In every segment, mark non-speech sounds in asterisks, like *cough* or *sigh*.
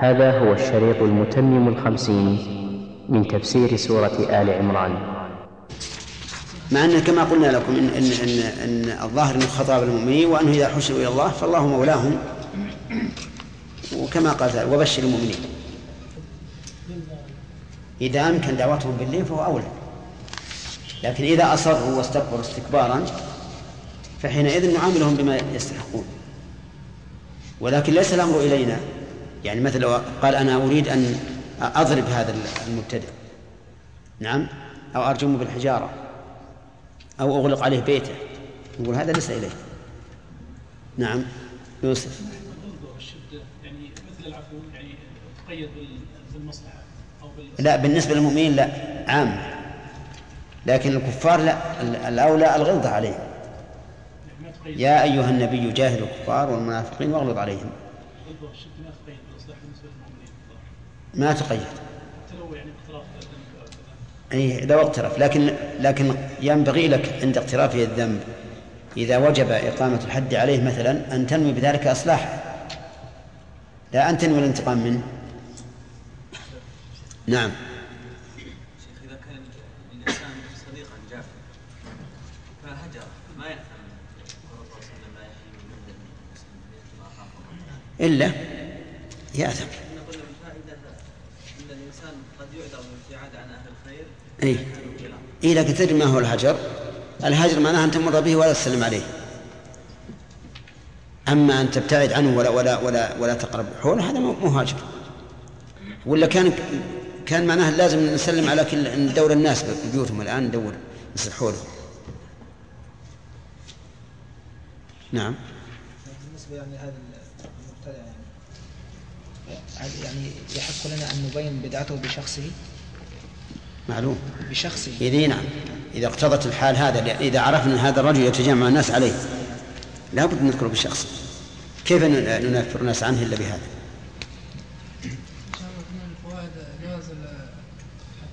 هذا هو الشريط المتمم الخمسين من تفسير سورة آل عمران. مع أن كما قلنا لكم إن, إن, إن, إن الظاهر أنه خطاب المؤمنين وأنه إذا حشروا إلى الله فالله مولاهم. وكما قال وبشر المؤمنين. إذا أمكن دعوتهم بالليل فهو أولى. لكن إذا أصروا واستكبروا استكبارا فحينئذ نعاملهم بما يستحقون. ولكن ليس الأمر إلينا. يعني مثل لو قال أنا أريد أن أضرب هذا المبتدع نعم أو أرجمه بالحجارة أو أغلق عليه بيته نقول هذا ليس إليه. نعم يوسف. يعني مثل العفو يعني تقيد بالمصلحة أو لا بالنسبة للمؤمنين لا عام. لكن الكفار لا الأولى الغلظة عليهم. يا أيها النبي جاهد الكفار والمنافقين واغلظ عليهم. ما تقيد. أي لو اقترف لكن لكن ينبغي لك عند اقترافه الذنب إذا وجب إقامة الحد عليه مثلا أن تنوي بذلك إصلاحه لا أن تنوي الانتقام منه. نعم. إذا كان الإنسان صديقا جافا فهجر ما يفهم إلا يأثم. اي اي لكن تدري ما هو الهجر؟ الهجر معناه أن تمر به ولا تسلم عليه. أما أن تبتعد عنه ولا ولا ولا ولا تقرب حوله هذا مو هاجر. ولا كان كان معناه لازم نسلم على كل ندور الناس ببيوتهم الآن ندور نصير حوله. نعم. بالنسبة يعني هذا المبتدع يعني يعني يحق لنا أن نبين بدعته بشخصه؟ معلوم. بشخصه إذا نعم إذا اقتضت الحال هذا إذا عرفنا أن هذا الرجل يتجمع الناس عليه لا بد نذكره بالشخص. كيف ننفر الناس عنه إلا بهذا؟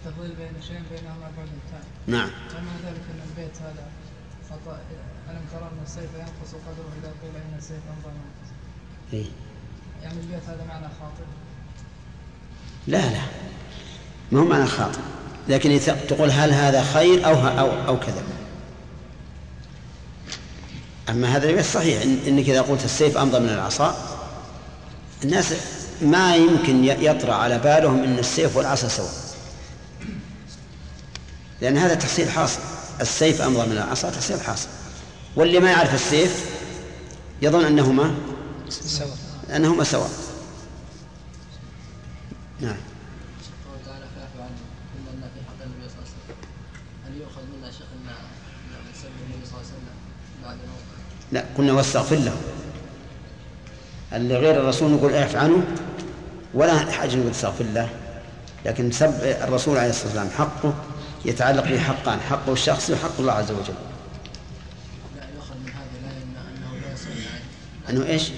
التفضيل بين شيئين بينهما بعد نعم. ومع ذلك إن البيت هذا خطأ ألم ترى أن السيف ينقص قدره إذا قيل إن السيف انظر ينقص. إيه؟ يعني البيت هذا معنى خاطئ. لا لا. ما هو معنى خاطئ؟ لكن تقول هل هذا خير أو أو أو كذا. أما هذا ليس صحيح إنك إذا قلت السيف أمضى من العصا الناس ما يمكن يطرأ على بالهم أن السيف والعصا سواء. لأن هذا تحصيل حاصل. السيف أمضى من العصا تحصيل حاصل. واللي ما يعرف السيف يظن أنهما سواء. أنهما سواء. لا قلنا واستغفر له اللي غير الرسول نقول اعف عنه ولا حاجة نقول استغفر له. لكن سب الرسول عليه الصلاة والسلام حقه يتعلق به حقان حقه الشخصي وحق الله عز وجل. لا يؤخذ من هذه الآية أنه لا أنه إيش؟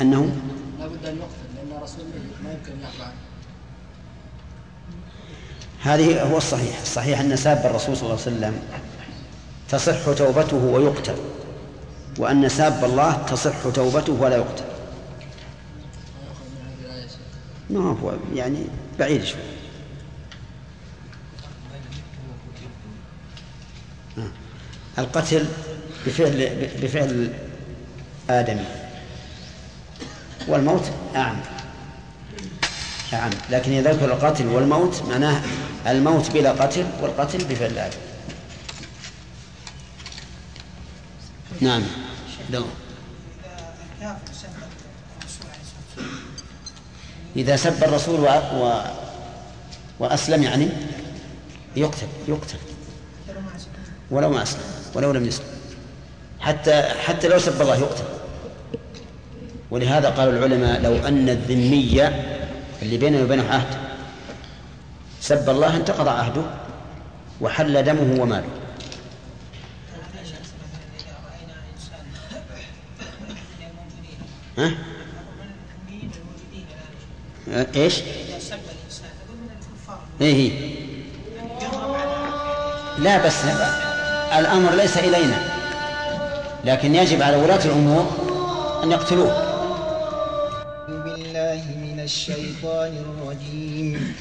أنه؟ لا أن لأن الرسول ما يمكن هذه هو الصحيح. الصحيح أن ساب الرسول صلى الله عليه وسلم تصح توبته ويقتل. وأن ساب الله تصح توبته ولا يقتل. ما هو يعني بعيد شوي. آه. القتل بفعل بفعل آدمي. والموت أعم. أعم. لكن إذا ذكر القتل والموت معناه الموت بلا قتل والقتل بفعل آدم نعم. إذا سب الرسول. وأسلم يعني يقتل يقتل. ولو ما أسلم ولو لم يسلم. حتى حتى لو سب الله يقتل. ولهذا قال العلماء لو أن الذمي اللي بينه وبينه عهد سب الله انتقض عهده وحل دمه وماله. ها؟ إيش؟ إيه لا بس الأمر ليس إلينا لكن يجب على ولاة الأمور أن يقتلوه. بالله من الشيطان الرجيم.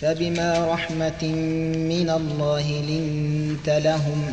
فبما رحمة من الله لنت لهم.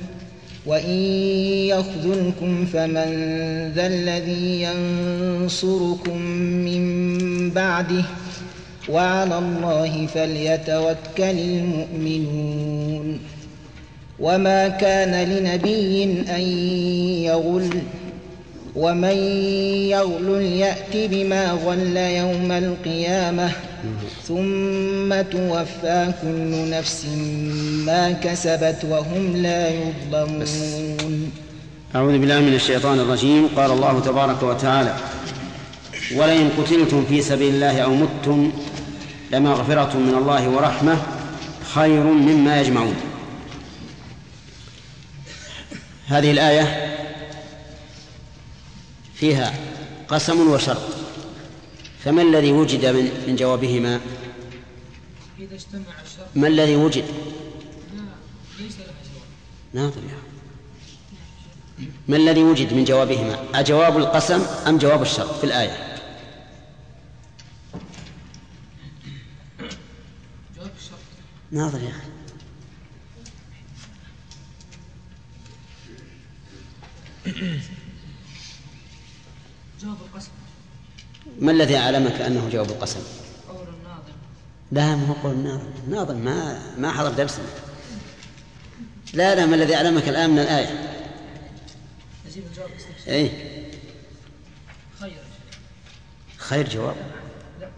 وإن يخذلكم فمن ذا الذي ينصركم من بعده وعلى الله فليتوكل المؤمنون وما كان لنبي أن يغل ومن يغل يأت بما غل يوم القيامة ثم توفى كل نفس ما كسبت وهم لا يظلمون. أعوذ بالله من الشيطان الرجيم. قال الله تبارك وتعالى ولئن قتلتم في سبيل الله أو متم لمغفرة من الله ورحمة خير مما يجمعون. هذه الآية فيها قسم وشرط. فما الذي وجد من, من جوابهما؟ إذا اجتمع الشرط. ما الذي وجد؟ ليس لها جواب. ناظر يا ما الذي وجد من جوابهما؟ أجواب القسم أم جواب الشرط في الآية؟ جواب الشرط. ناظر يا أخي *coughs* جواب القسم ما الذي أعلمك أنه جواب القسم؟ قول الناظم لا ما هو قول الناظم الناظم ما ما حضر درسنا لا لا ما الذي أعلمك الآن من الآية؟ نجيب الجواب أي خير خير جواب. لا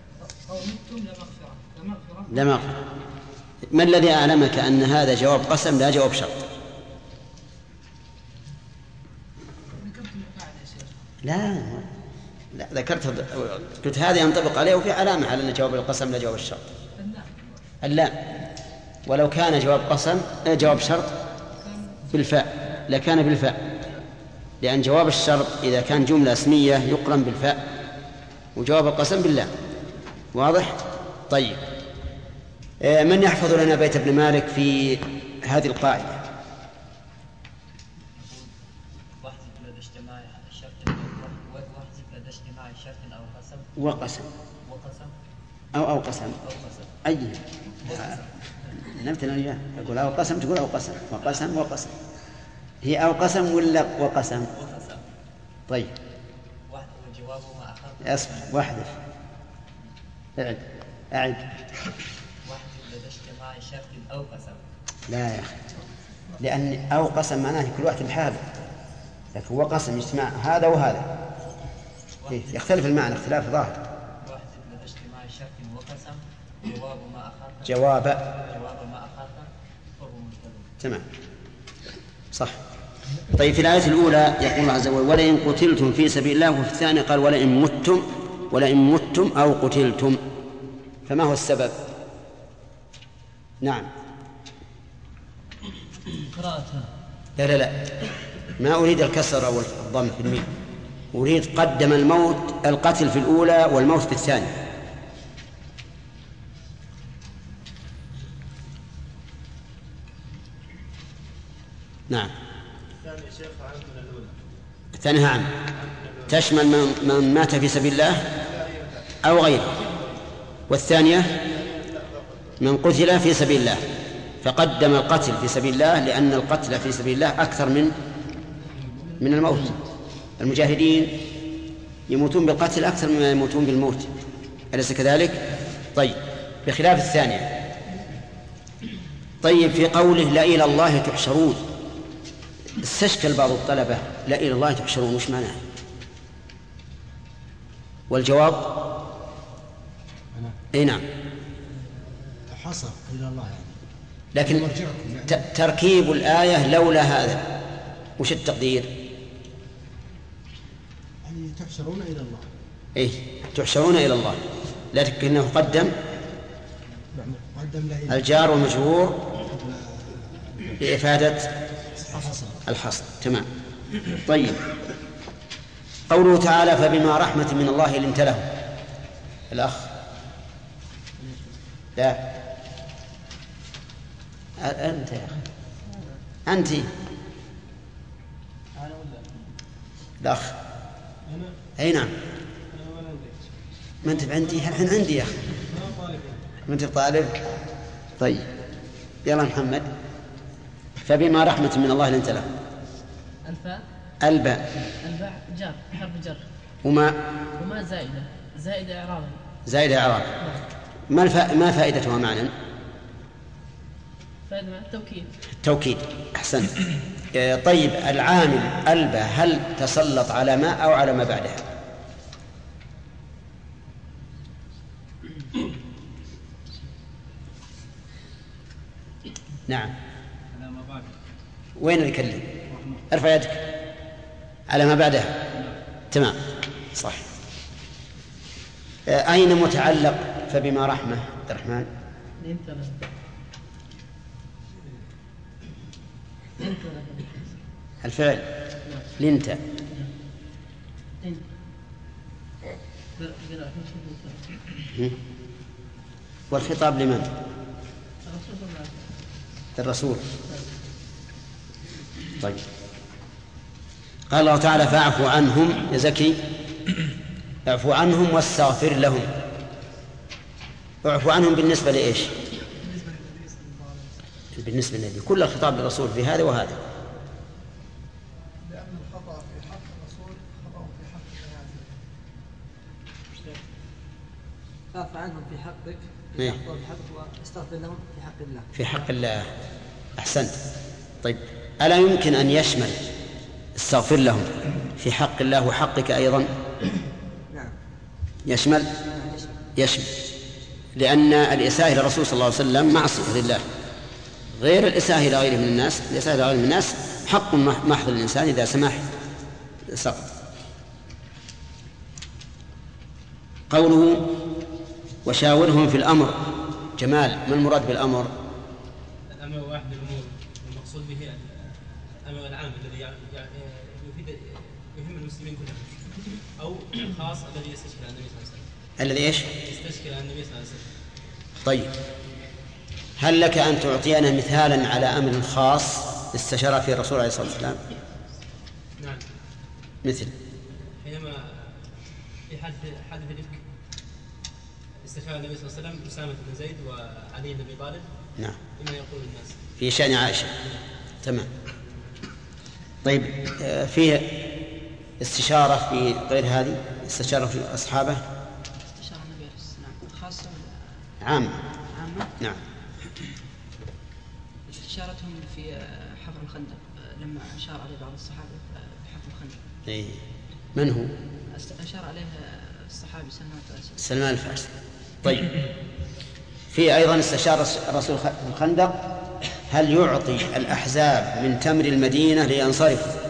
أو لمغفرة لمغفرة ما الذي أعلمك أن هذا جواب قسم لا جواب شرط؟ لا. لا ذكرت قلت هذا ينطبق عليه وفي علامة على أن جواب القسم لا جواب الشرط. اللام. ولو كان جواب قسم آه، جواب شرط بالفاء لكان بالفاء. لأن جواب الشرط إذا كان جملة اسمية يقرن بالفاء وجواب القسم باللام. واضح؟ طيب. آه، من يحفظ لنا بيت ابن مالك في هذه القاعدة واحذف لدى اجتماع شرط واحذف لدى اجتماع شرط أو قسم وقسم. أو أو قسم. أي. نبت أنا أقول أو قسم تقول أو قسم. وقسم وقسم. هي أو قسم ولا وقسم؟ طيب. واحد واحذف اجتماع شرط أو قسم. لا يا أخي. لأن أو قسم معناه كل واحد بحاله. لكن هو قسم اجتماع. هذا وهذا. يختلف المعنى اختلاف ظاهر. جواب. ما اخذ جواب ما فهو ملتزم تمام. صح. طيب في الآية الأولى يقول الله عز وجل ولئن قتلتم في سبيل الله وفي الثانية قال ولئن متم ولئن متم أو قتلتم فما هو السبب؟ نعم. قراءة. لا لا لا. ما أريد الكسر أو الضم في الميم. أريد قدم الموت القتل في الأولى والموت في الثانية. نعم. الثانية عام. تشمل من, من مات في سبيل الله أو غيره. والثانية من قتل في سبيل الله. فقدم القتل في سبيل الله لأن القتل في سبيل الله أكثر من من الموت. المجاهدين يموتون بالقتل أكثر مما يموتون بالموت أليس كذلك؟ طيب بخلاف الثانية طيب في قوله لا إلى الله تحشرون استشكل بعض الطلبة لا إلى الله تحشرون وش معناه؟ والجواب إي نعم حصر إلى الله يعني لكن يعني. تركيب الآية لولا هذا وش التقدير؟ تحشرون إلى الله. إيه تحشرون إلى الله. لكنه قدم قدم له إلى الجار والمجرور لإفادة الحصر. تمام. طيب. قوله تعالى فبما رحمة من الله لنت له الأخ. لا. أنت يا أخي. أنت. الأخ. أي نعم. ما أنت عندي؟ الحين عندي يا أخي؟ ما أنت طالب؟ طيب. يلا محمد. فبما رحمة من الله لنت له. الفاء. الباء. الباء جر حرف جر. وما؟ وما زائدة. زائدة إعرابا. زائد إعراب. ما الف... ما فائدتها معنى؟ التوكيد. التوكيد أحسنت آه، طيب العامل ألبى هل تسلط على ما أو على ما بعدها؟ *coughs* نعم. وين اللي يكلم ارفع يدك. على ما بعدها؟ تمام. صح آه، أين متعلق؟ فبما رحمة عبد الرحمن لنت له لنت له الفعل. لنت. والخطاب لمن؟ للرسول. طيب. قال الله تعالى فاعف عنهم. يا زكي. اعفو عنهم واستغفر لهم. اعفو عنهم بالنسبة لإيش؟ بالنسبة للنبي. كل الخطاب للرسول في هذا وهذا. لأن الخطأ في حق الرسول خطأ في حق فاعف عنهم في حقك إيه. في حقك واستغفر لهم في حق الله. في حق الله. أحسنت. طيب ألا يمكن أن يشمل استغفر لهم في حق الله وحقك أيضا؟ نعم. يشمل؟ نعم يشمل. يشمل. لأن الإساءة إلى الرسول صلى الله عليه وسلم معصية لله. غير الإساءة إلى غيره من الناس الإساءة إلى غيره من الناس حق مح- محض للإنسان إذا سمح سقط. قوله وشاورهم في الأمر. جمال ما المراد بالأمر؟ الأمر واحد من الأمور المقصود به الأمر العام الذي يفيد يهم المسلمين كلهم. أو الخاص الذي يستشكل على النبي صلى الله عليه وسلم. الذي إيش؟ يستشكل على النبي صلى الله عليه وسلم. طيب. هل لك أن تعطينا مثالا على أمر خاص استشار فيه الرسول عليه الصلاة والسلام؟ نعم. مثل. حينما في حادث حادث الإفك استشار النبي صلى الله عليه وسلم أسامة بن زيد وعلي بن أبي طالب؟ نعم. بما يقول الناس. في شأن عائشة. تمام. طيب آه، في استشارة في غير هذه؟ استشارة في أصحابه؟ استشار النبي عليه الصلاة والسلام خاصة ولا عامة. عامة. نعم. استشارتهم في حفر الخندق لما أشار عليه بعض الصحابة بحفر الخندق. إيه. من هو؟ أشار عليه الصحابي سلمان الفارسي. سلمان الفارسي. طيب. في أيضا استشار الرسول في الخندق هل يعطي الأحزاب من تمر المدينة لينصرفوا؟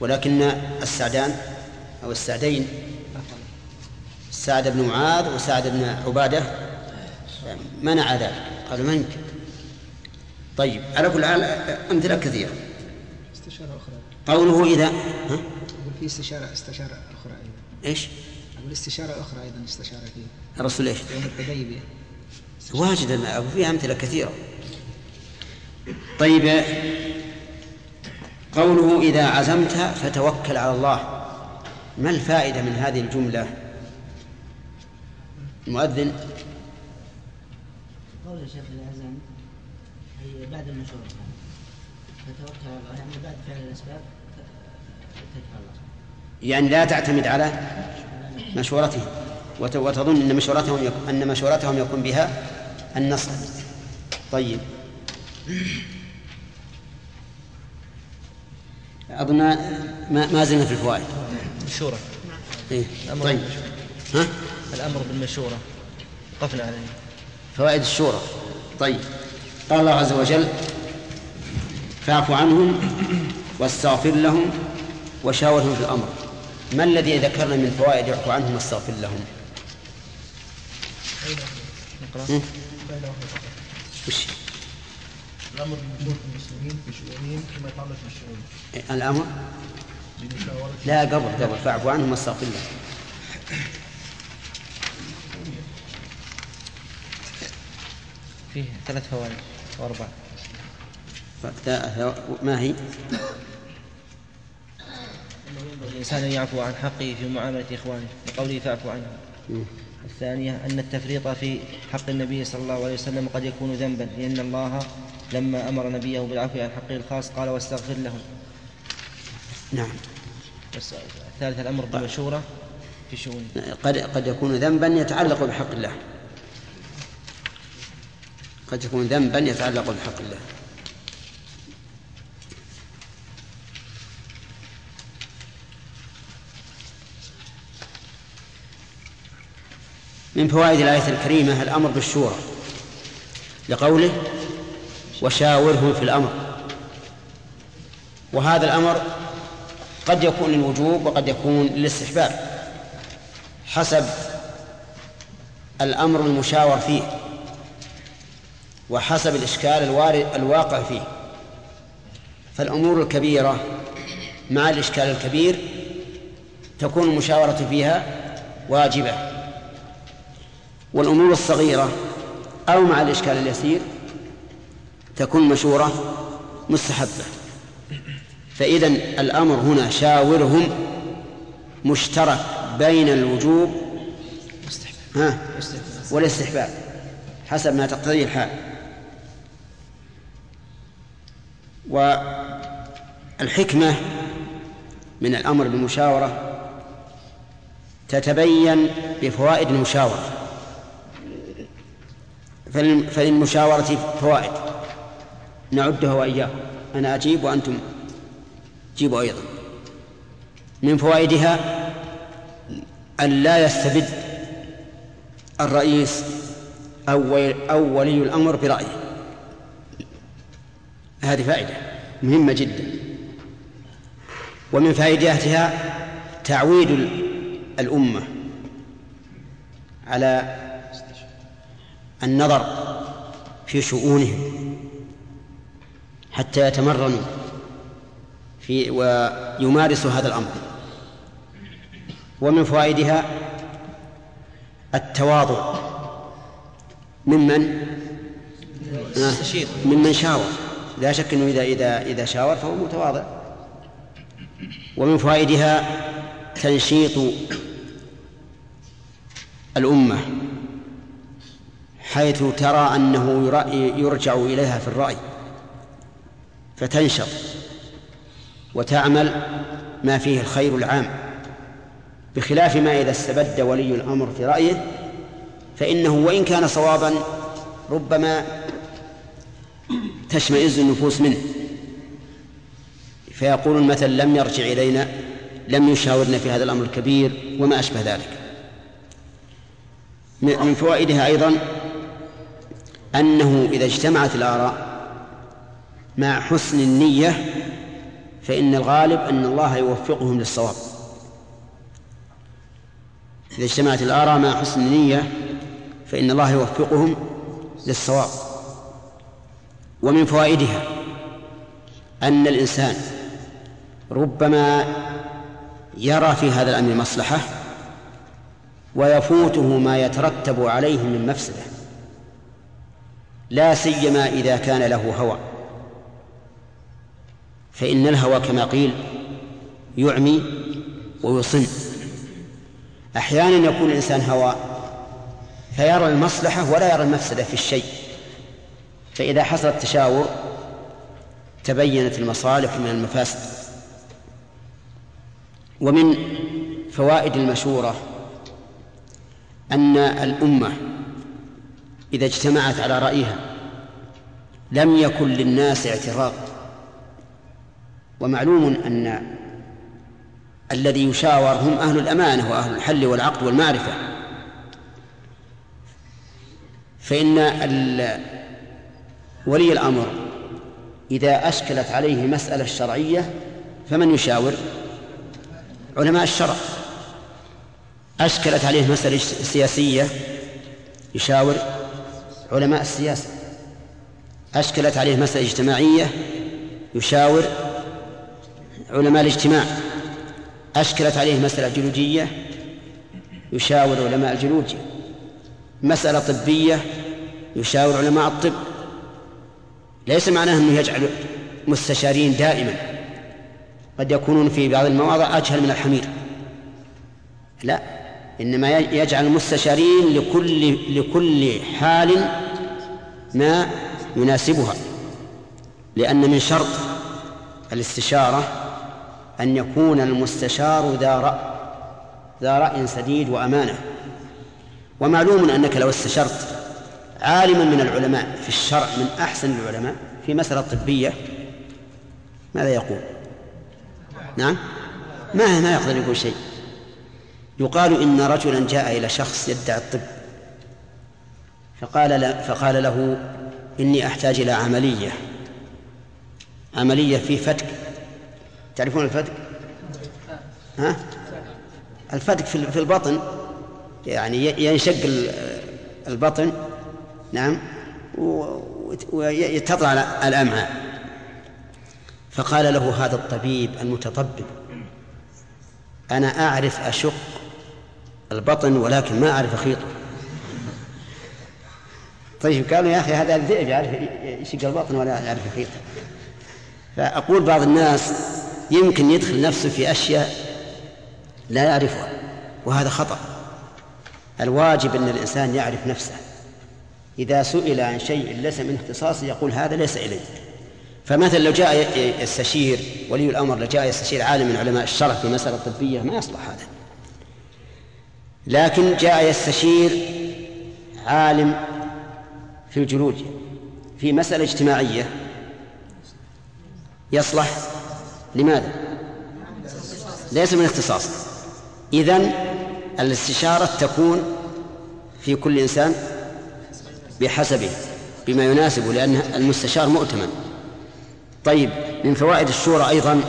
ولكن السعدان أو السعدين سعد بن معاذ وسعد بن عبادة منع ذلك. قالوا ما يمكن طيب على كل حال أمثلة كثيرة. استشارة أخرى. قوله إذا ها؟ أقول في استشارة استشارة أخرى أيضا. إيش؟ أقول استشارة أخرى أيضا استشارة فيه الرسول إيش؟ يوم الحديبية. واجد أبو فيها أمثلة كثيرة. طيب قوله إذا عزمت فتوكل على الله. ما الفائدة من هذه الجملة؟ المؤذن قول الشيخ العزم بعد المشورة فتوكل على الله يعني بعد فعل الأسباب اتكل على الله يعني لا تعتمد على مشورتهم. وت- وتظن أن مشورتهم أن مشورتهم يكون بها النصر. طيب. أظن ما, ما زلنا في الفوائد. مشورة. إيه؟ الأمر طيب. بالمشورة. ها؟ الأمر بالمشورة. وقفنا عليه. فوائد الشورى. طيب. قال الله عز وجل فاعف عنهم واستغفر لهم وشاورهم في الأمر. ما الذي ذكرنا من فوائد اعفو عنهم واستغفر لهم؟ هم؟ وش؟ الأمر بمشورة المسلمين في شؤونهم فيما يتعلق بالشؤون. الأمر؟ بمشاورة لا قبل قبل. فاعفو عنهم واستغفر لهم. فيه ثلاث فوائد. أو أربع فت- ما هي؟ الإنسان أن يعفو عن حقه في معاملة إخوانه لقوله فاعفو عنه. الثانية أن التفريط في حق النبي صلى الله عليه وسلم قد يكون ذنبا لأن الله لما أمر نبيه بالعفو عن حقه الخاص قال واستغفر لهم. نعم. بس الثالث الأمر بالمشورة في شؤونه. قد قد يكون ذنبا يتعلق بحق الله. قد يكون ذنبا يتعلق بحق الله. من فوائد الآية الكريمة الأمر بالشورى لقوله وشاورهم في الأمر وهذا الأمر قد يكون للوجوب وقد يكون للاستحباب حسب الأمر المشاور فيه. وحسب الإشكال الوارد الواقع فيه. فالأمور الكبيرة مع الإشكال الكبير تكون المشاورة فيها واجبة. والأمور الصغيرة أو مع الإشكال اليسير تكون مشورة مستحبة. فإذا الأمر هنا شاورهم مشترك بين الوجوب ها؟ والاستحباب حسب ما تقتضيه الحال. والحكمة من الأمر بالمشاورة تتبين بفوائد المشاورة. فلل- فللمشاورة فوائد. نعدها وإياكم. أنا أجيب وأنتم جيبوا أيضا. من فوائدها أن لا يستبد الرئيس أو ولي الأمر برأيه. هذه فائدة مهمة جدا. ومن فائدتها تعويد ال- الأمة على النظر في شؤونهم حتى يتمرنوا في ويمارسوا هذا الأمر. ومن فوائدها التواضع. ممن؟ ممن شاور. لا شك إنه اذا اذا إذا شاور فهو متواضع. ومن فوائدها تنشيط الأمة حيث ترى أنه يرأ- يرجع إليها في الرأي فتنشط وتعمل ما فيه الخير العام. بخلاف ما إذا استبد ولي الأمر في رأيه فإنه وإن كان صوابا ربما تشمئز النفوس منه. فيقول المثل لم يرجع إلينا لم يشاورنا في هذا الأمر الكبير وما أشبه ذلك. من من فوائدها أيضا أنه إذا اجتمعت الآراء مع حسن النية فإن الغالب أن الله يوفقهم للصواب. إذا اجتمعت الآراء مع حسن النية فإن الله يوفقهم للصواب. ومن فوائدها أن الإنسان ربما يرى في هذا الأمر مصلحة ويفوته ما يترتب عليه من مفسدة لا سيما إذا كان له هوى. فإن الهوى كما قيل يعمي ويصم أحيانا يكون الإنسان هوى فيرى المصلحة ولا يرى المفسدة في الشيء. فإذا حصل التشاور تبينت المصالح من المفاسد. ومن فوائد المشورة أن الأمة إذا اجتمعت على رأيها لم يكن للناس اعتراض. ومعلوم أن الذي يشاور هم أهل الأمانة وأهل الحل والعقد والمعرفة. فإن ولي الأمر. إذا أشكلت عليه المسألة الشرعية فمن يشاور؟ علماء الشرع. أشكلت عليه مسألة سياسية يشاور علماء السياسة. أشكلت عليه مسألة اجتماعية يشاور علماء الاجتماع. أشكلت عليه مسألة جيولوجية يشاور علماء الجيولوجيا مسألة طبية يشاور علماء الطب. ليس معناه أنه يجعل مستشارين دائما. قد يكونون في بعض المواضع أجهل من الحمير. لا إنما يجعل المستشارين لكل لكل حال ما يناسبها. لأن من شرط الاستشارة أن يكون المستشار ذا رأي ذا رأي سديد وأمانة. ومعلوم أنك لو استشرت عالما من العلماء في الشرع من أحسن العلماء في مسألة طبية ماذا يقول؟ نعم؟ ما ما يقدر يقول شيء. يقال إن رجلا جاء إلى شخص يدعي الطب. فقال فقال له إني أحتاج إلى عملية. عملية في فتك. تعرفون الفتك؟ ها؟ الفتك في البطن يعني ينشق البطن نعم. وتطلع الأمعاء فقال له هذا الطبيب المتطبب أنا أعرف أشق البطن ولكن ما أعرف أخيطه طيب قالوا يا أخي هذا الذئب يعرف يشق البطن ولا يعرف يخيطه فأقول بعض الناس يمكن يدخل نفسه في أشياء لا يعرفها وهذا خطأ. الواجب أن الإنسان يعرف نفسه. إذا سئل عن شيء ليس من اختصاصه يقول هذا ليس إلي. فمثلا لو جاء يستشير ولي الأمر لو جاء يستشير عالم من علماء الشرع في مسألة طبية ما يصلح هذا. لكن جاء يستشير عالم في الجيولوجيا في مسألة اجتماعية يصلح لماذا؟ ليس من اختصاصه إذن الاستشارة تكون في كل إنسان بحسبه بما يناسبه لأن المستشار مؤتمن. طيب من فوائد الشورى أيضا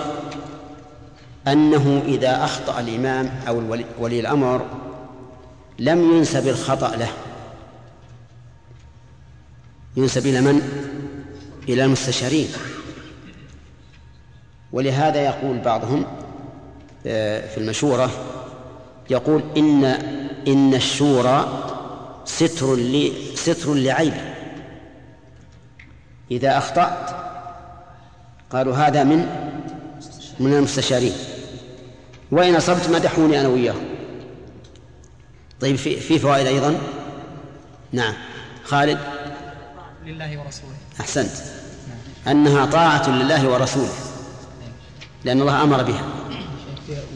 أنه إذا أخطأ الإمام أو ولي الأمر لم ينسب الخطأ له. ينسب إلى من؟ إلى المستشارين. ولهذا يقول بعضهم آه، في المشورة يقول إن إن الشورى ستر لي ستر لعيب. إذا أخطأت قالوا هذا من من المستشارين. وإن أصبت مدحوني أنا وياهم. طيب في في فوائد أيضا؟ نعم. خالد؟ لله ورسوله. أحسنت. أنها طاعة لله ورسوله. لأن الله أمر بها.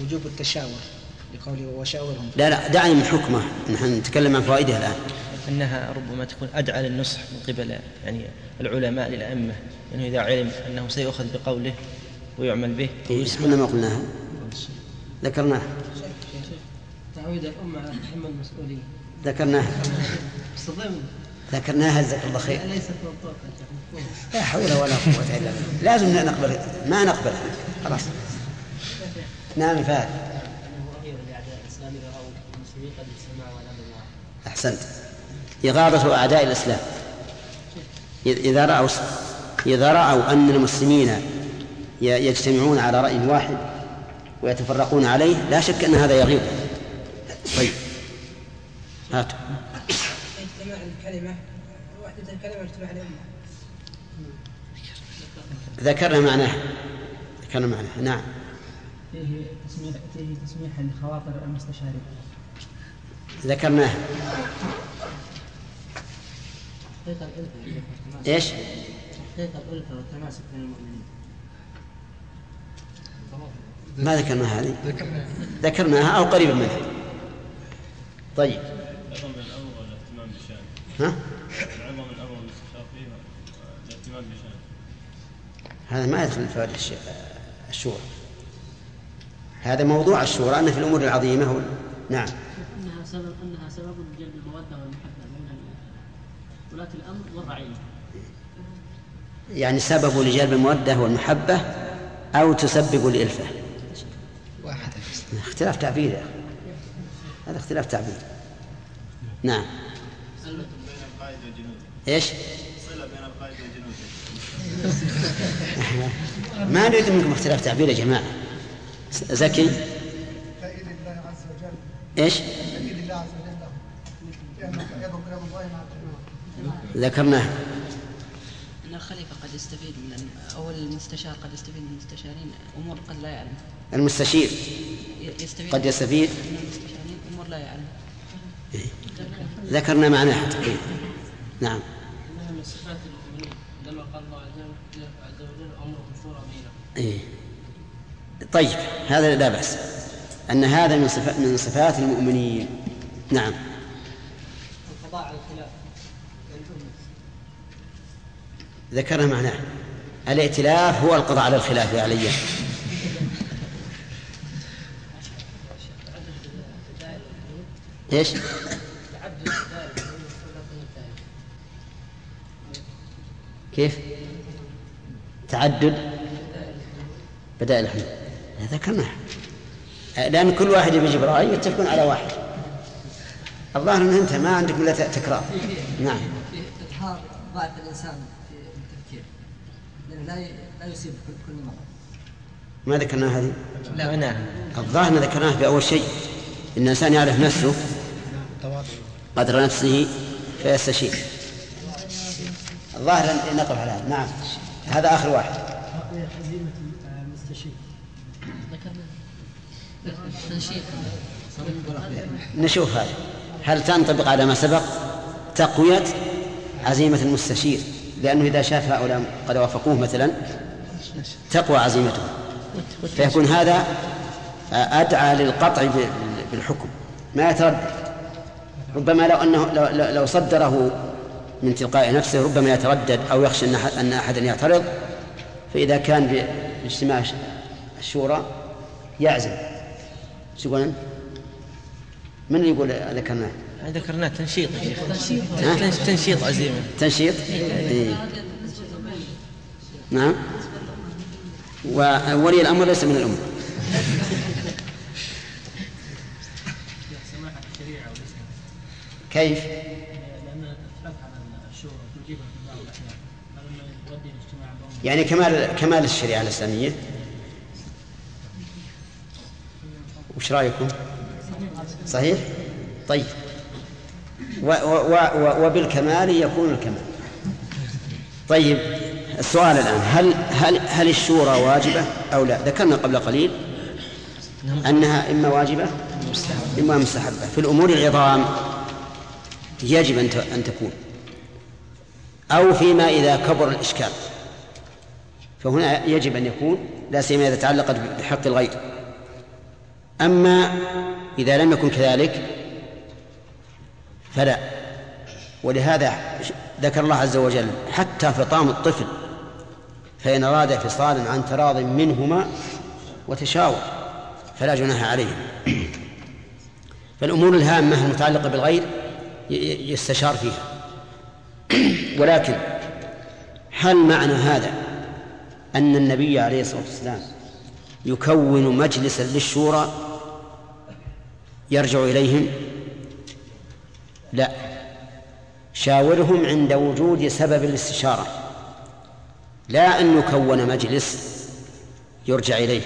وجوب التشاور. لقوله وشاورهم. لا لا دعني من حكمه. نحن نتكلم عن فوائدها الآن. أنها ربما تكون أدعى للنصح من قبل يعني العلماء للأئمة لأنه إذا علم أنه سيؤخذ بقوله ويعمل به. إيه إحنا ما قلناها. ذكرناها. تعويد الأمة على تحمل المسؤولية ذكرناها. ذكرناها جزاك الله خير. ليست لا حول ولا قوة إلا بالله. لازم نقبل ما نقبلها. خلاص. نعم فهد. أحسنت. إغاظة أعداء الإسلام. إذا رأوا إذا رأوا أن المسلمين يجتمعون على رأي واحد ويتفرقون عليه لا شك أن هذا يغيظ طيب. هاتوا. اجتماع الكلمة وحدة الكلمة اجتماع الأمة ذكرنا معناه. ذكرنا معناه. نعم. فيه تسميح فيه تسميح لخواطر المستشارين. ذكرناه حقيقة الألفة إيش؟ حقيقة الألفة والتماسك بين المؤمنين ما ذكرنا هذه. ذكرناها أو قريبا منها. طيب. العظم الأمر والاهتمام بشأنه ها؟ العظم الأمر والاستشراف فيه الاهتمام بشأنه هذا ما يدخل في الشورى. هذا موضوع الشورى أن في الأمور العظيمة نعم. انها سبب أنها سبب لجلب المودة والمحبة بين ولاة الأمر والرعيه. يعني سبب لجلب المودة والمحبة أو تسبب الإلفة واحد. اختلاف تعبير يا أخي. هذا اختلاف تعبير. نعم. صلة بين القائد وجنوده إيش؟ صلة بين القائد وجنوده *laughs* ما نريد منكم اختلاف تعبير يا جماعة. زكي؟ تأييد الله عز وجل. إيش؟ ذكرناه أن الخليفة قد يستفيد من أو المستشار قد يستفيد من المستشارين أمور قد لا يعلم. المستشير يستفيد قد يستفيد. من المستشارين أمور لا يعلم. ذكرنا معناه تقريبا نعم. إنها من صفات لما قال الله عز وجل أمرهم شورى بينهم. طيب هذا لا بأس. أن هذا من صفات من صفات المؤمنين. نعم. على الخلاف ذكرنا معناه. الائتلاف هو القضاء على الخلاف يا علي. إيش؟ كيف؟ تعدد بدائل الحلول ذكرناه. لأن كل واحد يجيب رأي يتفقون على واحد. الظاهر أنه أنت ما عندك إلا تكرار. نعم. في إظهار ضعف الإنسان في التفكير. لأنه لا لا يصيب كل كل مرة. ما ذكرنا هذه؟ لا. نعم الظاهر أن ذكرناه في أول شيء إن الإنسان يعرف نفسه قدر نفسه فيستشير. الظاهر أن نقف على هذا. نعم. هذا آخر واحد. هزيمة المستشير نشوف هذا. هل تنطبق على ما سبق؟ تقوية عزيمة المستشير لأنه إذا شاف هؤلاء قد وافقوه مثلا تقوى عزيمته فيكون هذا أدعى للقطع بال- بالحكم. ما يتردد ربما لو أنه لو, صدره من تلقاء نفسه ربما يتردد أو يخشى أن أحد- أن أحدا يعترض. فإذا كان باجتماع الشورى يعزم. شو يقول؟ من اللي يقول ذكرناه؟ ذكرناه تنشيط يا شيخ ها؟ تنش- تنشيط عزيمة تنشيط إيه. نعم وولي الأمر ليس من والإسلام كيف؟ يعني كمال كمال الشريعة الإسلامية وش رأيكم؟ صحيح؟ طيب. و و و وبالكمال يكون الكمال. طيب السؤال الآن هل هل هل الشورى واجبة أو لا؟ ذكرنا قبل قليل أنها إما واجبة إما مستحبة. في الأمور العظام يجب أن أن تكون. أو فيما إذا كبر الإشكال. فهنا يجب أن يكون لا سيما إذا تعلقت بحق الغير. أما إذا لم يكن كذلك فلا. ولهذا ذكر الله عز وجل حتى فطام الطفل فإن أراد فصالا عن تراض منهما وتشاور فلا جناح عليهم فالأمور الهامة المتعلقة بالغير يستشار فيها. ولكن هل معنى هذا أن النبي عليه الصلاة والسلام يكون مجلسا للشورى يرجع إليهم؟ لا. شاورهم عند وجود سبب الاستشارة. لا أن يكون مجلس يرجع إليه.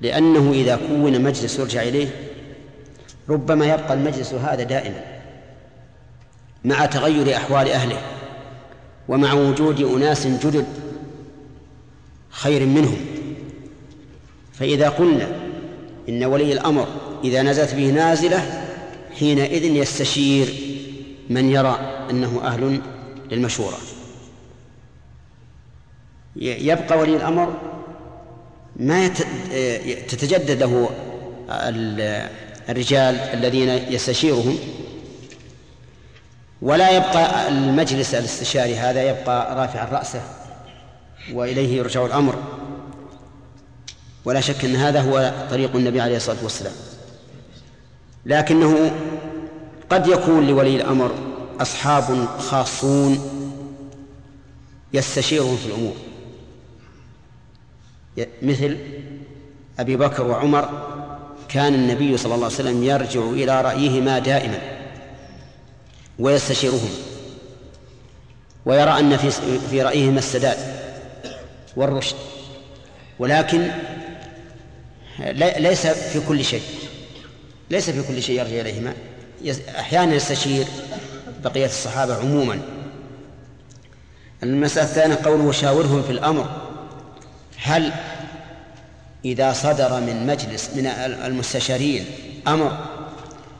لأنه إذا كون مجلس يرجع إليه ربما يبقى المجلس هذا دائما مع تغير أحوال أهله ومع وجود أناس جدد خير منهم. فإذا قلنا إن ولي الأمر إذا نزلت به نازلة حينئذ يستشير من يرى أنه أهل للمشورة. يبقى ولي الأمر ما تتجدد له ال- الرجال الذين يستشيرهم ولا يبقى المجلس الاستشاري هذا يبقى رافعا رأسه وإليه يرجع الأمر. ولا شك أن هذا هو طريق النبي عليه الصلاة والسلام. لكنه قد يكون لولي الأمر أصحاب خاصون يستشيرهم في الأمور. مثل أبي بكر وعمر كان النبي صلى الله عليه وسلم يرجع إلى رأيهما دائما ويستشيرهما ويرى أن في في رأيهما السداد والرشد ولكن ليس في كل شيء. ليس في كل شيء يرجع إليهما. أحيانا يستشير بقية الصحابة عموما. المسألة الثانية قوله شاورهم في الأمر. هل إذا صدر من مجلس من المستشارين أمر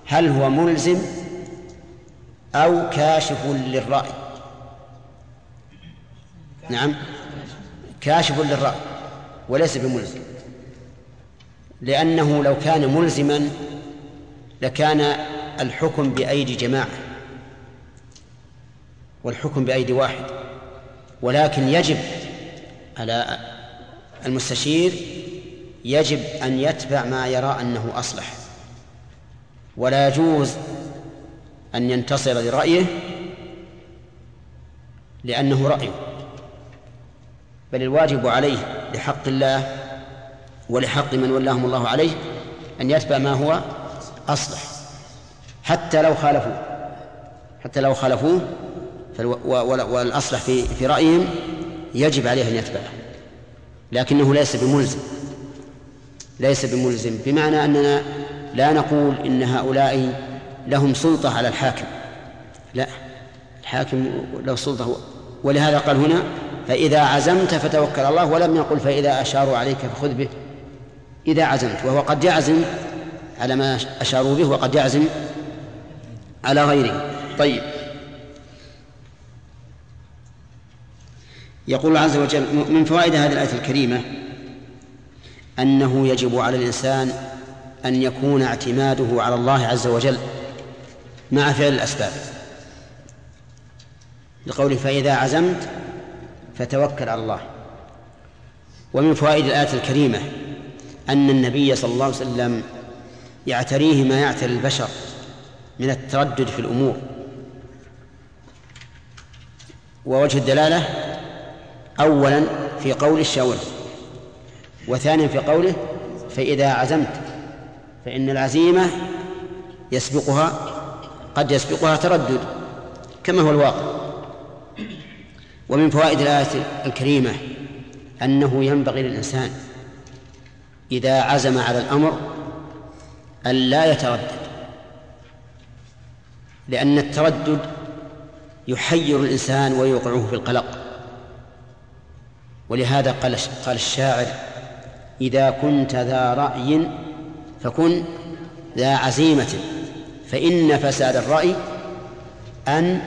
هل هو ملزم أو كاشف للرأي؟ نعم. كاشف للرأي وليس بملزم. لأنه لو كان ملزما لكان الحكم بأيدي جماعة والحكم بأيدي واحد ولكن يجب على المستشير يجب أن يتبع ما يرى أنه أصلح ولا يجوز أن ينتصر لرأيه لأنه رأيه بل الواجب عليه لحق الله ولحق من ولاهم الله عليه أن يتبع ما هو أصلح. حتى لو خالفوه. حتى لو خالفوه والأصلح في في رأيهم يجب عليه أن يتبعه. لكنه ليس بملزم. ليس بملزم. بمعنى أننا لا نقول إن هؤلاء لهم سلطة على الحاكم. لا. الحاكم له سلطة. ولهذا قال هنا فإذا عزمت فتوكل الله ولم يقل فإذا أشاروا عليك فخذ به. إذا عزمت. وهو قد يعزم على ما أشاروا به وقد يعزم على غيره. طيب. يقول الله عز وجل من فوائد هذه الآية الكريمة أنه يجب على الإنسان أن يكون اعتماده على الله عز وجل مع فعل الأسباب. لقوله فإذا عزمت فتوكل على الله. ومن فوائد الآية الكريمة أن النبي صلى الله عليه وسلم يعتريه ما يعتري البشر من التردد في الأمور. ووجه الدلالة أولا في قول الشاور وثانيا في قوله فإذا عزمت فإن العزيمة يسبقها قد يسبقها تردد كما هو الواقع. ومن فوائد الآية الكريمة أنه ينبغي للإنسان إذا عزم على الأمر أن لا يتردد. لأن التردد يحير الإنسان ويوقعه في القلق. ولهذا قال قال الشاعر إذا كنت ذا رأي فكن ذا عزيمة فإن فساد الرأي أن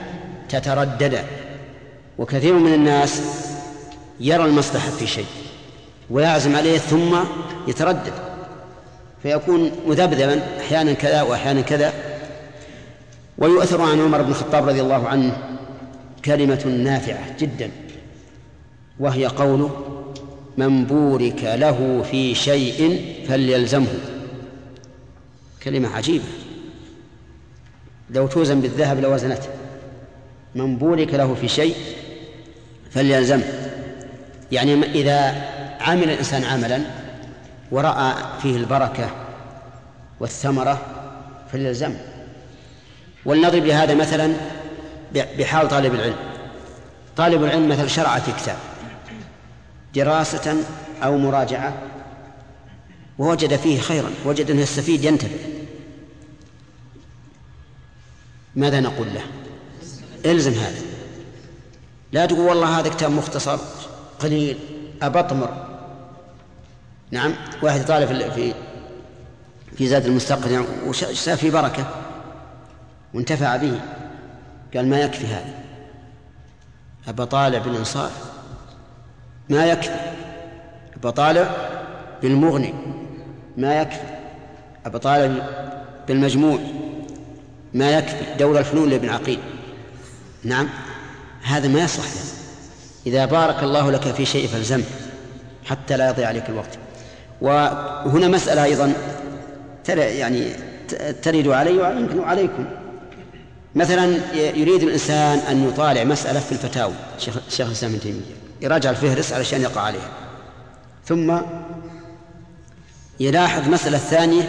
تتردد. وكثير من الناس يرى المصلحة في شيء ويعزم عليه ثم يتردد. فيكون مذبذبا أحيانا كذا وأحيانا كذا. ويؤثر عن عمر بن الخطاب رضي الله عنه كلمة نافعة جدا وهي قوله من بورك له في شيء فليلزمه. كلمة عجيبة. لو توزن بالذهب لوزنته. من بورك له في شيء فليلزمه. يعني إذا عمل الإنسان عملا ورأى فيه البركة والثمرة فليلزمه ولنضرب لهذا مثلا بحال طالب العلم. طالب العلم مثلا شرع في كتاب. دراسة أو مراجعة ووجد فيه خيرا وجد أنه يستفيد ينتبه. ماذا نقول له؟ إلزم هذا. لا تقول والله هذا كتاب مختصر قليل أبطمر. نعم. واحد طالب في في زاد المستقنع وشاف في بركة؟ وانتفع به. قال ما يكفي هذا. أبى طالع بالإنصاف؟ ما يكفي. أبى طالع بالمغني؟ ما يكفي. أبى طالع بالمجموع؟ ما يكفي. دور الفنون لابن عقيل. نعم. هذا ما يصلح له إذا بارك الله لك في شيء فالزمه حتى لا يضيع عليك الوقت. وهنا مسألة أيضا يعني ترد علي ويمكن عليكم. مثلا يريد الإنسان أن يطالع مسألة في الفتاوى شيخ الإسلام ابن تيمية. يراجع الفهرس علشان يقع عليها. ثم يلاحظ مسألة ثانية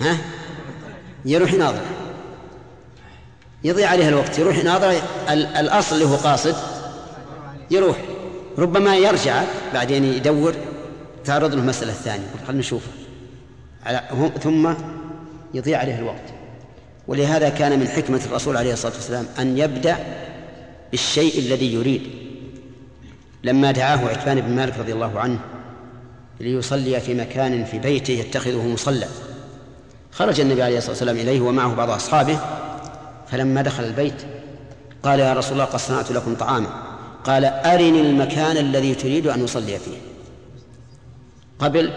ها؟ يروح يناظر. يضيع عليها الوقت يروح يناظر. ال- الأصل اللي هو قاصد يروح. ربما يرجع بعدين يدور. تعرض له المسألة الثانية خلينا نشوفها. ثم يضيع عليه الوقت. ولهذا كان من حكمة الرسول عليه الصلاة والسلام أن يبدأ بالشيء الذي يريد. لما دعاه عتبان بن مالك رضي الله عنه ليصلي في مكان في بيته يتخذه مصلى. خرج النبي عليه الصلاة والسلام إليه ومعه بعض أصحابه. فلما دخل البيت قال يا رسول الله قد صنعت لكم طعاما. قال أرني المكان الذي تريد أن أصلي فيه. قبل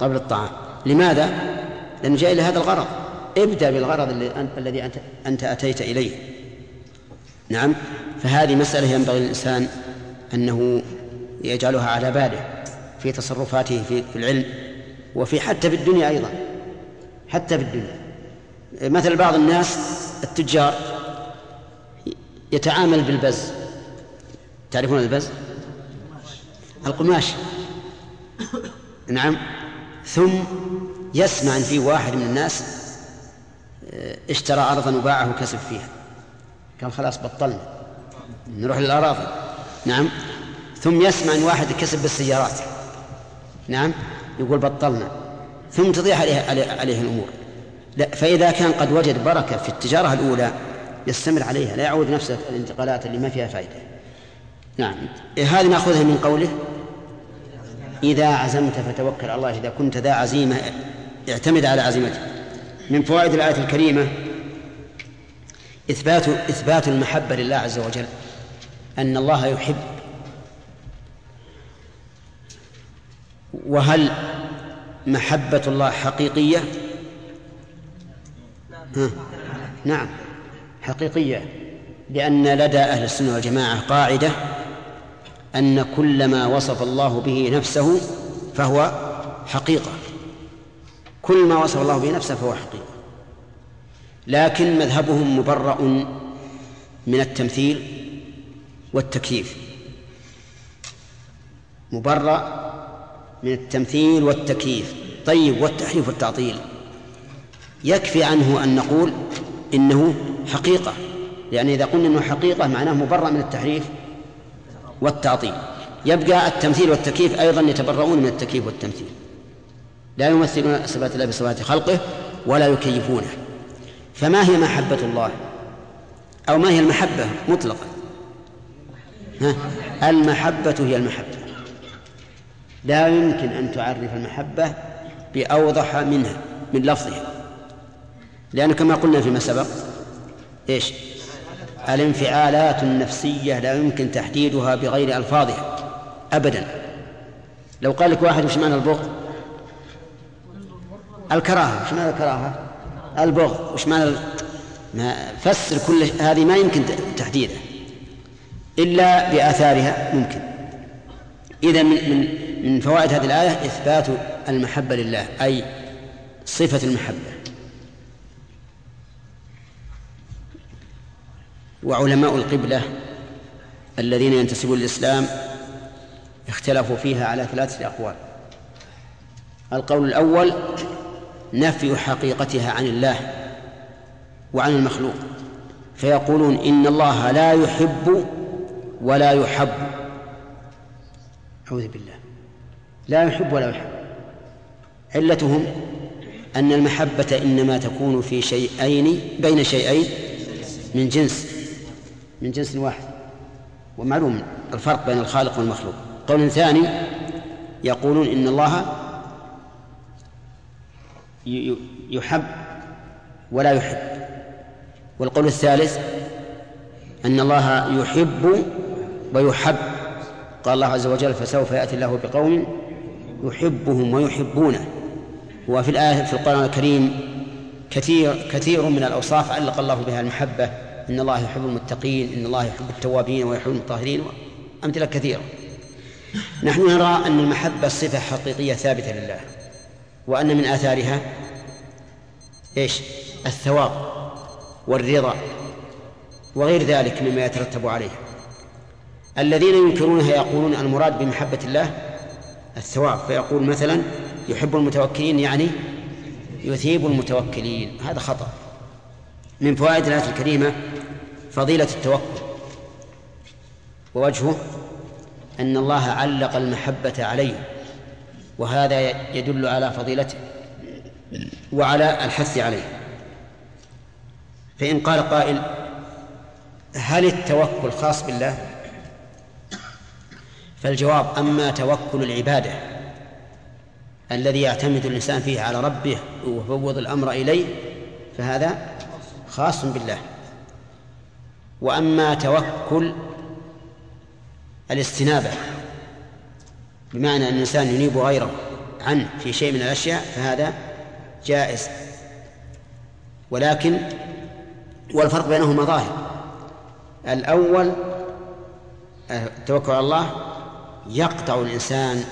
قبل الطعام. لماذا؟ لأنه جاء إلى هذا الغرض. ابدأ بالغرض الذي أنت أنت أتيت إليه. نعم؟ فهذه مسألة ينبغي للإنسان أنه يجعلها على باله في تصرفاته في في العلم وفي حتى في الدنيا أيضا. حتى في الدنيا. مثل بعض الناس التجار يتعامل بالبز. تعرفون البز؟ القماش. نعم. ثم يسمع ان في واحد من الناس آه، اشترى أرضا وباعه وكسب فيها. قال خلاص بطلنا نروح للأراضي. نعم. ثم يسمع إن واحد كسب بالسيارات. نعم. يقول بطلنا. ثم تضيع عليه عليه, عليه الأمور. لا فإذا كان قد وجد بركة في التجارة الأولى يستمر عليها لا يعود نفسه الانتقالات اللي ما فيها فائده نعم. هذه نأخذها من قوله. إذا عزمت فتوكل على الله إذا كنت ذا عزيمة اعتمد على عزيمتك من فوائد الآية الكريمة إثبات إثبات المحبة لله عز وجل أن الله يحب وهل محبة الله حقيقية؟ ها. نعم حقيقية لأن لدى أهل السنة والجماعة قاعدة أن كل ما وصف الله به نفسه فهو حقيقة. كل ما وصف الله به نفسه فهو حقيقة. لكن مذهبهم مبرأ من التمثيل والتكييف. مبرأ من التمثيل والتكييف. طيب والتحريف والتعطيل. يكفي عنه أن نقول إنه حقيقة. لأن إذا قلنا أنه حقيقة معناه مبرأ من التحريف والتعطيل. يبقى التمثيل والتكييف أيضا يتبرؤون من التكييف والتمثيل. لا يمثلون صفات الله بصفات خلقه ولا يكيفونه. فما هي محبة الله؟ أو ما هي المحبة مطلقا؟ المحبة هي المحبة. لا يمكن أن تعرف المحبة بأوضح منها من لفظها. لأن كما قلنا فيما سبق إيش؟ الانفعالات النفسية لا يمكن تحديدها بغير ألفاظها. أبدا. لو قال لك واحد وش معنى البغض؟ الكراهة. وش معنى الكراهة؟ البغض. وش معنى. ما فسر كل هذه ما يمكن تحديدها إلا بآثارها ممكن. إذا من من من فوائد هذه الآية إثبات المحبة لله أي صفة المحبة. وعلماء القبلة الذين ينتسبون للإسلام اختلفوا فيها على ثلاثة أقوال. القول الأول نفي حقيقتها عن الله وعن المخلوق. فيقولون إن الله لا يحب ولا يحب. أعوذ بالله. لا يحب ولا يحب. علتهم أن المحبة إنما تكون في شيئين بين شيئين من جنس. من جنس واحد. ومعلوم الفرق بين الخالق والمخلوق. قول ثاني يقولون إن الله يحب ولا يحب. والقول الثالث أن الله يحب ويحب. قال الله عز وجل فسوف يأتي الله بقوم يحبهم ويحبونه. وفي الآية في القرآن الكريم كثير كثير من الأوصاف علق الله بها المحبة. إن الله يحب المتقين إن الله يحب التوابين ويحب المطهرين أمثلة كثيرة. نحن نرى أن المحبة صفة حقيقية ثابتة لله وأن من آثارها إيش؟ الثواب والرضا وغير ذلك مما يترتب عليه الذين ينكرونها يقولون المراد بمحبة الله الثواب فيقول مثلا يحب المتوكلين يعني يثيب المتوكلين. هذا خطأ. من فوائد الآية الكريمة فضيلة التوكل. ووجهه أن الله علق المحبة عليه وهذا يدل على فضيلته وعلى الحث عليه. فإن قال قائل هل التوكل خاص بالله؟ فالجواب أما توكل العبادة الذي يعتمد الإنسان فيه على ربه ويفوض الأمر إليه فهذا خاص بالله. وأما توكل الاستنابة بمعنى أن الإنسان ينيب غيره عنه في شيء من الأشياء فهذا جائز. ولكن والفرق بينهما ظاهر. الأول التوكل على الله يقطع الإنسان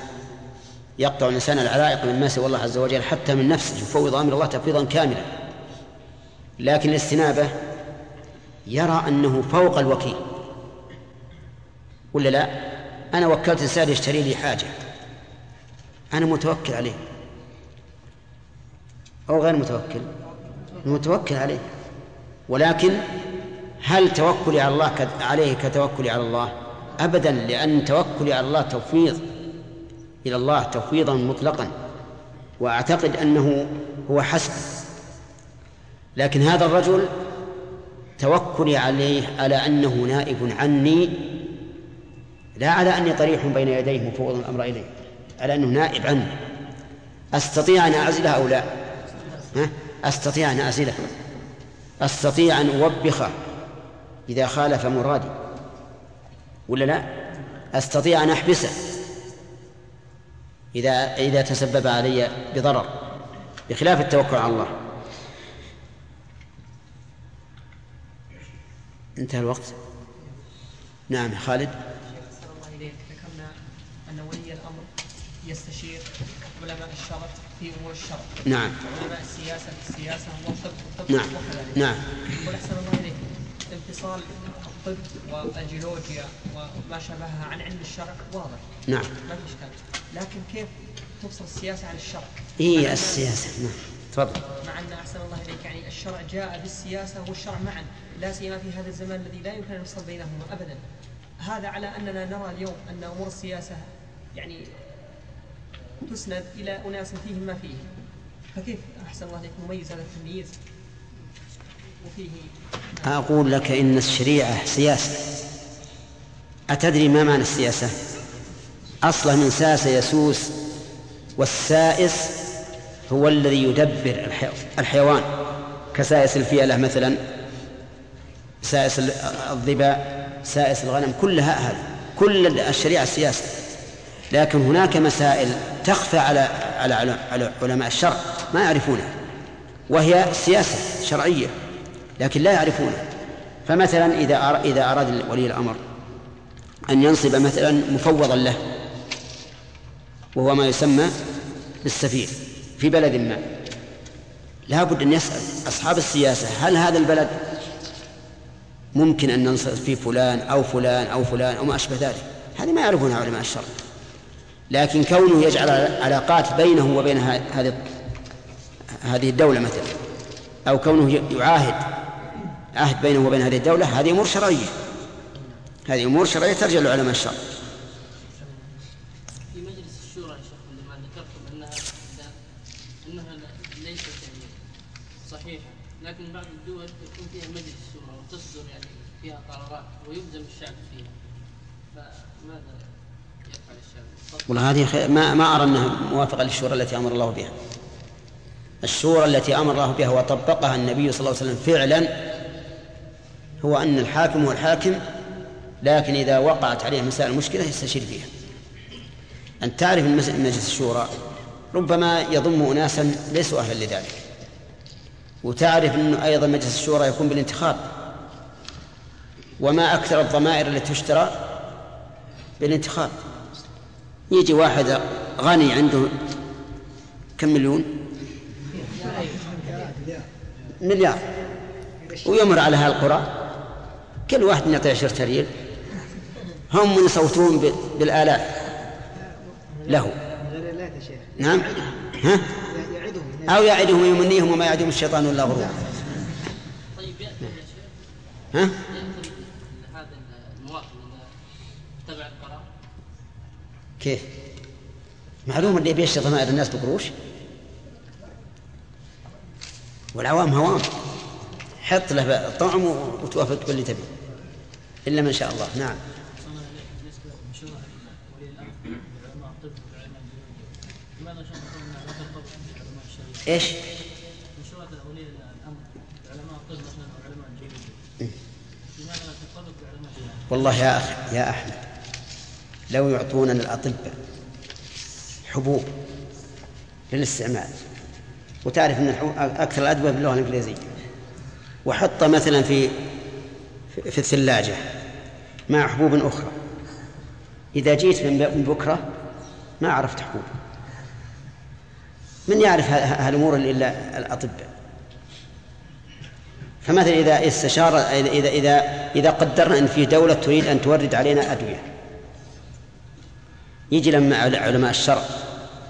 يقطع الإنسان العلائق من ما سوى الله عز وجل حتى من نفسه يفوض أمر الله تفويضا كاملا. لكن الاستنابة يرى أنه فوق الوكيل. ولا لا؟ أنا وكلت إنسان يشتري لي حاجة. أنا متوكل عليه. أو غير متوكل. متوكل عليه. ولكن هل توكلي على الله عليه كتوكلي على الله؟ أبدا لأن توكلي على الله توفيض. إلى الله توفيضا مطلقا. وأعتقد أنه هو حسب لكن هذا الرجل توكلي عليه على أنه نائب عني لا على أني طريح بين يديه مفوض الأمر إليه على أنه نائب عني. أستطيع أن أعزله أو لا؟ ها؟ أستطيع أن أعزله. أستطيع أن أوبخه إذا خالف مرادي. ولا لا؟ أستطيع أن أحبسه إذا إذا تسبب علي بضرر بخلاف التوكل على الله. انتهى الوقت. نعم يا خالد. الله إليك. ذكرنا أن ولي الأمر يستشير علماء الشرع في أمور الشرع نعم. علماء السياسة في السياسة والطب والطب نعم. وكذلك نعم. يقول أحسن الله إليك. انفصال الطب والجيولوجيا وما شابهها عن علم الشرع واضح. نعم. ما في إشكال. لكن كيف تفصل السياسة عن الشرع؟ هي السياسة نعم. تفضل مع أن أحسن الله إليك يعني الشرع جاء بالسياسة والشرع معا. لا سيما في هذا الزمان الذي لا يمكن أن نفصل بينهما أبدا. هذا على أننا نرى اليوم أن أمور السياسة يعني تسند إلى أناس فيهم ما فيه. فكيف أحسن الله إليك نميز هذا التمييز وفيه؟ أقول لك إن الشريعة سياسة. أتدري ما معنى السياسة؟ أصله من ساس يسوس والسائس هو الذي يدبر الحيوان. كسائس الفيلة مثلا. سائس الظباء سائس الغنم كلها هذا كل الشريعة السياسة. لكن هناك مسائل تخفى على على على علماء الشرع ما يعرفونها. وهي سياسة شرعية لكن لا يعرفونها. فمثلا إذا إذا أراد ولي الأمر أن ينصب مثلا مفوضا له وهو ما يسمى بالسفير في بلد ما لا بد أن يسأل أصحاب السياسة هل هذا البلد ممكن أن ننصب فيه فلان أو فلان أو فلان أو ما أشبه ذلك. هذه ما يعرفونها علماء الشرع لكن كونه يجعل علاقات بينه وبين هذه هذه الدولة مثلا أو كونه يعاهد عهد بينه وبين هذه الدولة هذه أمور شرعية. هذه أمور شرعية ترجع لعلماء الشرع في مجلس الشورى يا شيخ عندما ذكرتم انها انها ليست يعني صحيحه لكن بعض الدول يكون فيها مجلس شورى وتصدر يعني فيها قرارات ويلزم الشعب فيها فماذا يفعل الشعب؟ والله هذه ما ما أرى أنها موافقة للشورى التي أمر الله بها. الشورى التي أمر الله بها وطبقها النبي صلى الله عليه وسلم فعلا هو أن الحاكم هو الحاكم لكن إذا وقعت عليه مسائل المشكلة يستشير فيها. أن تعرف مجلس الشورى ربما يضم أناسا ليسوا أهلا لذلك. وتعرف أنه أيضا مجلس الشورى يكون بالانتخاب. وما أكثر الضمائر التي تشترى بالانتخاب. يجي واحد غني عنده كم مليون؟ مليار. ويمر على هالقرى. كل واحد يعطي عشرة ريال هم يصوتون بالآلاف. له. نعم. ها؟ أو يعدهم ويمنيهم وما يعدهم الشيطان إلا غرورا طيب ها؟ يأتي هذا المواطن إذا اتبع القرار كيف؟ معلوم اللي يبيع ضمائر الناس بقروش والعوام هوام حط له طعم وتوافق باللي تبي إلا من شاء الله نعم علماء؟ إيش؟ مشروع ولي الامر علماء الطب مثلا وعلماء الجيولوجيا. لماذا الشريعه؟ والله يا أخي يا أحمد لو يعطوننا الأطباء حبوب للاستعمال. وتعرف أن أكثر الأدوية باللغة الإنجليزية. وحط مثلا في في الثلاجة مع حبوب أخرى. إذا جيت من بكرة ما عرفت حبوب. من يعرف هالأمور إلا الأطباء فمثلا إذا استشار إذا إذا إذا قدرنا أن في دولة تريد أن تورد علينا أدوية. يجي لما علماء الشرع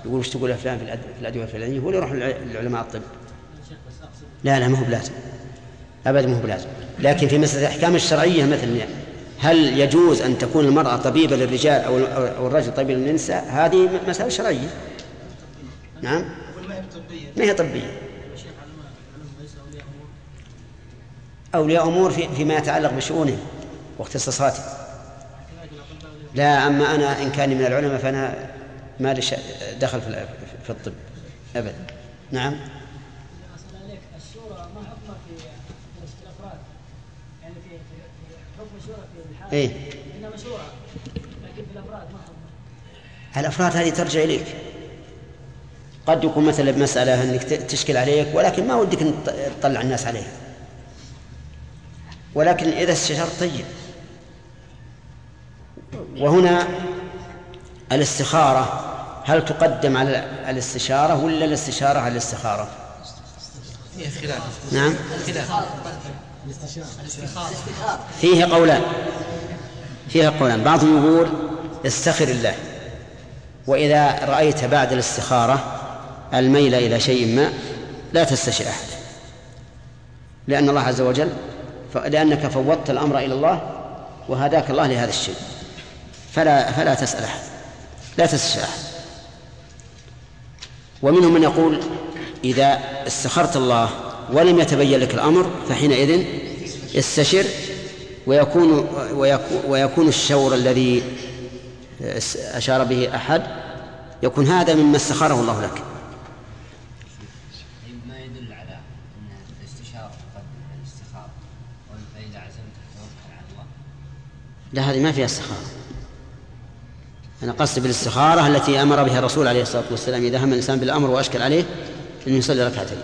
يقول وش تقول فلان في الأدوية الفلانية؟ هو اللي يروح لعلماء الطب. لا لا ما هو بلازم. أبدا ما هو بلازم. لكن في مسألة الأحكام الشرعية مثلا هل يجوز أن تكون المرأة طبيبة للرجال أو أو الرجل طبيب للنساء؟ هذه مسألة شرعية. نعم. ما هي طبية؟ أولياء أمور في فيما يتعلق بشؤونهم واختصاصاتهم لا أما أنا إن كان من العلماء فأنا ما لي دخل في في الطب أبدا نعم. إيه. حكمها الأفراد هذه ترجع إليك. قد يكون مثلا بمسألة أنك تشكل عليك ولكن ما ودك أن تطلع الناس عليها. ولكن إذا استشرت طيب. وهنا الاستخارة هل تقدم على الاستشارة ولا الاستشارة على الاستخارة؟ فيها خلاف. نعم. خلاف. فيه قولان. فيها قولان. بعضهم يقول استخر الله. وإذا رأيت بعد الاستخارة الميل إلى شيء ما لا تستشر أحد. لأن الله عز وجل لأنك فوضت الأمر إلى الله وهداك الله لهذا الشيء. فلا فلا تسأل أحد لا تستشر أحد ومنهم من يقول إذا استخرت الله ولم يتبين لك الأمر فحينئذ استشر ويكون ويكون, ويكون الشور الذي أشار به أحد يكون هذا مما استخاره الله لك. ما يدل على أن الاستشارة الاستخارة؟ فإذا عزمت توكل على الله؟ لا هذه ما فيها استخارة. أنا قصدي بالاستخارة التي أمر بها الرسول عليه الصلاة والسلام إذا هم الإنسان بالأمر وأشكل عليه أن يصلي ركعتين.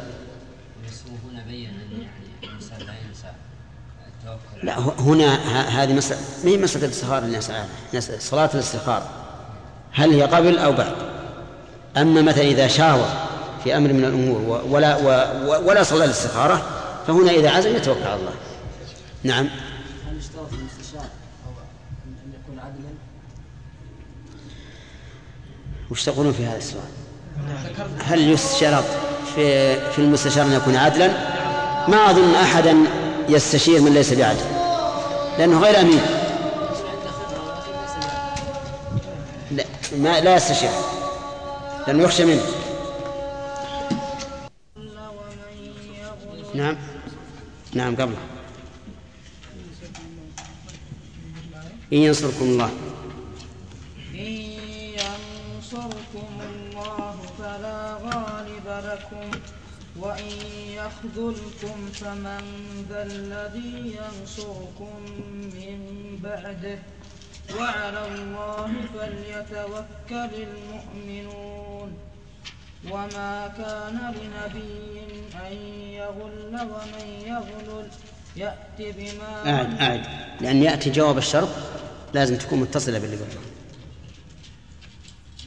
لا هنا هذه مسألة ما هي مسألة الاستخارة عنها صلاة الاستخارة هل هي قبل أو بعد؟ أما مثلا إذا شاور في أمر من الأمور ولا ولا صلى الاستخارة فهنا إذا عزم يتوكل على الله. نعم. وش تقولون في هذا السؤال؟ هل يشترط في في المستشار أن يكون عدلا ما أظن أحدا يستشير من ليس بعدل لأنه غير أمين. لا ما لا يستشير لأنه يخشى منه. نعم. نعم قبل إن ينصركم الله. وإن يخذلكم فمن ذا الذي ينصركم من بعده. وعلى الله فليتوكل المؤمنون. وما كان لنبي أن يغل ومن يغلل. يأت بما أعد أعد. لأن يأتي جواب الشرط لازم تكون متصلة باللي قبله.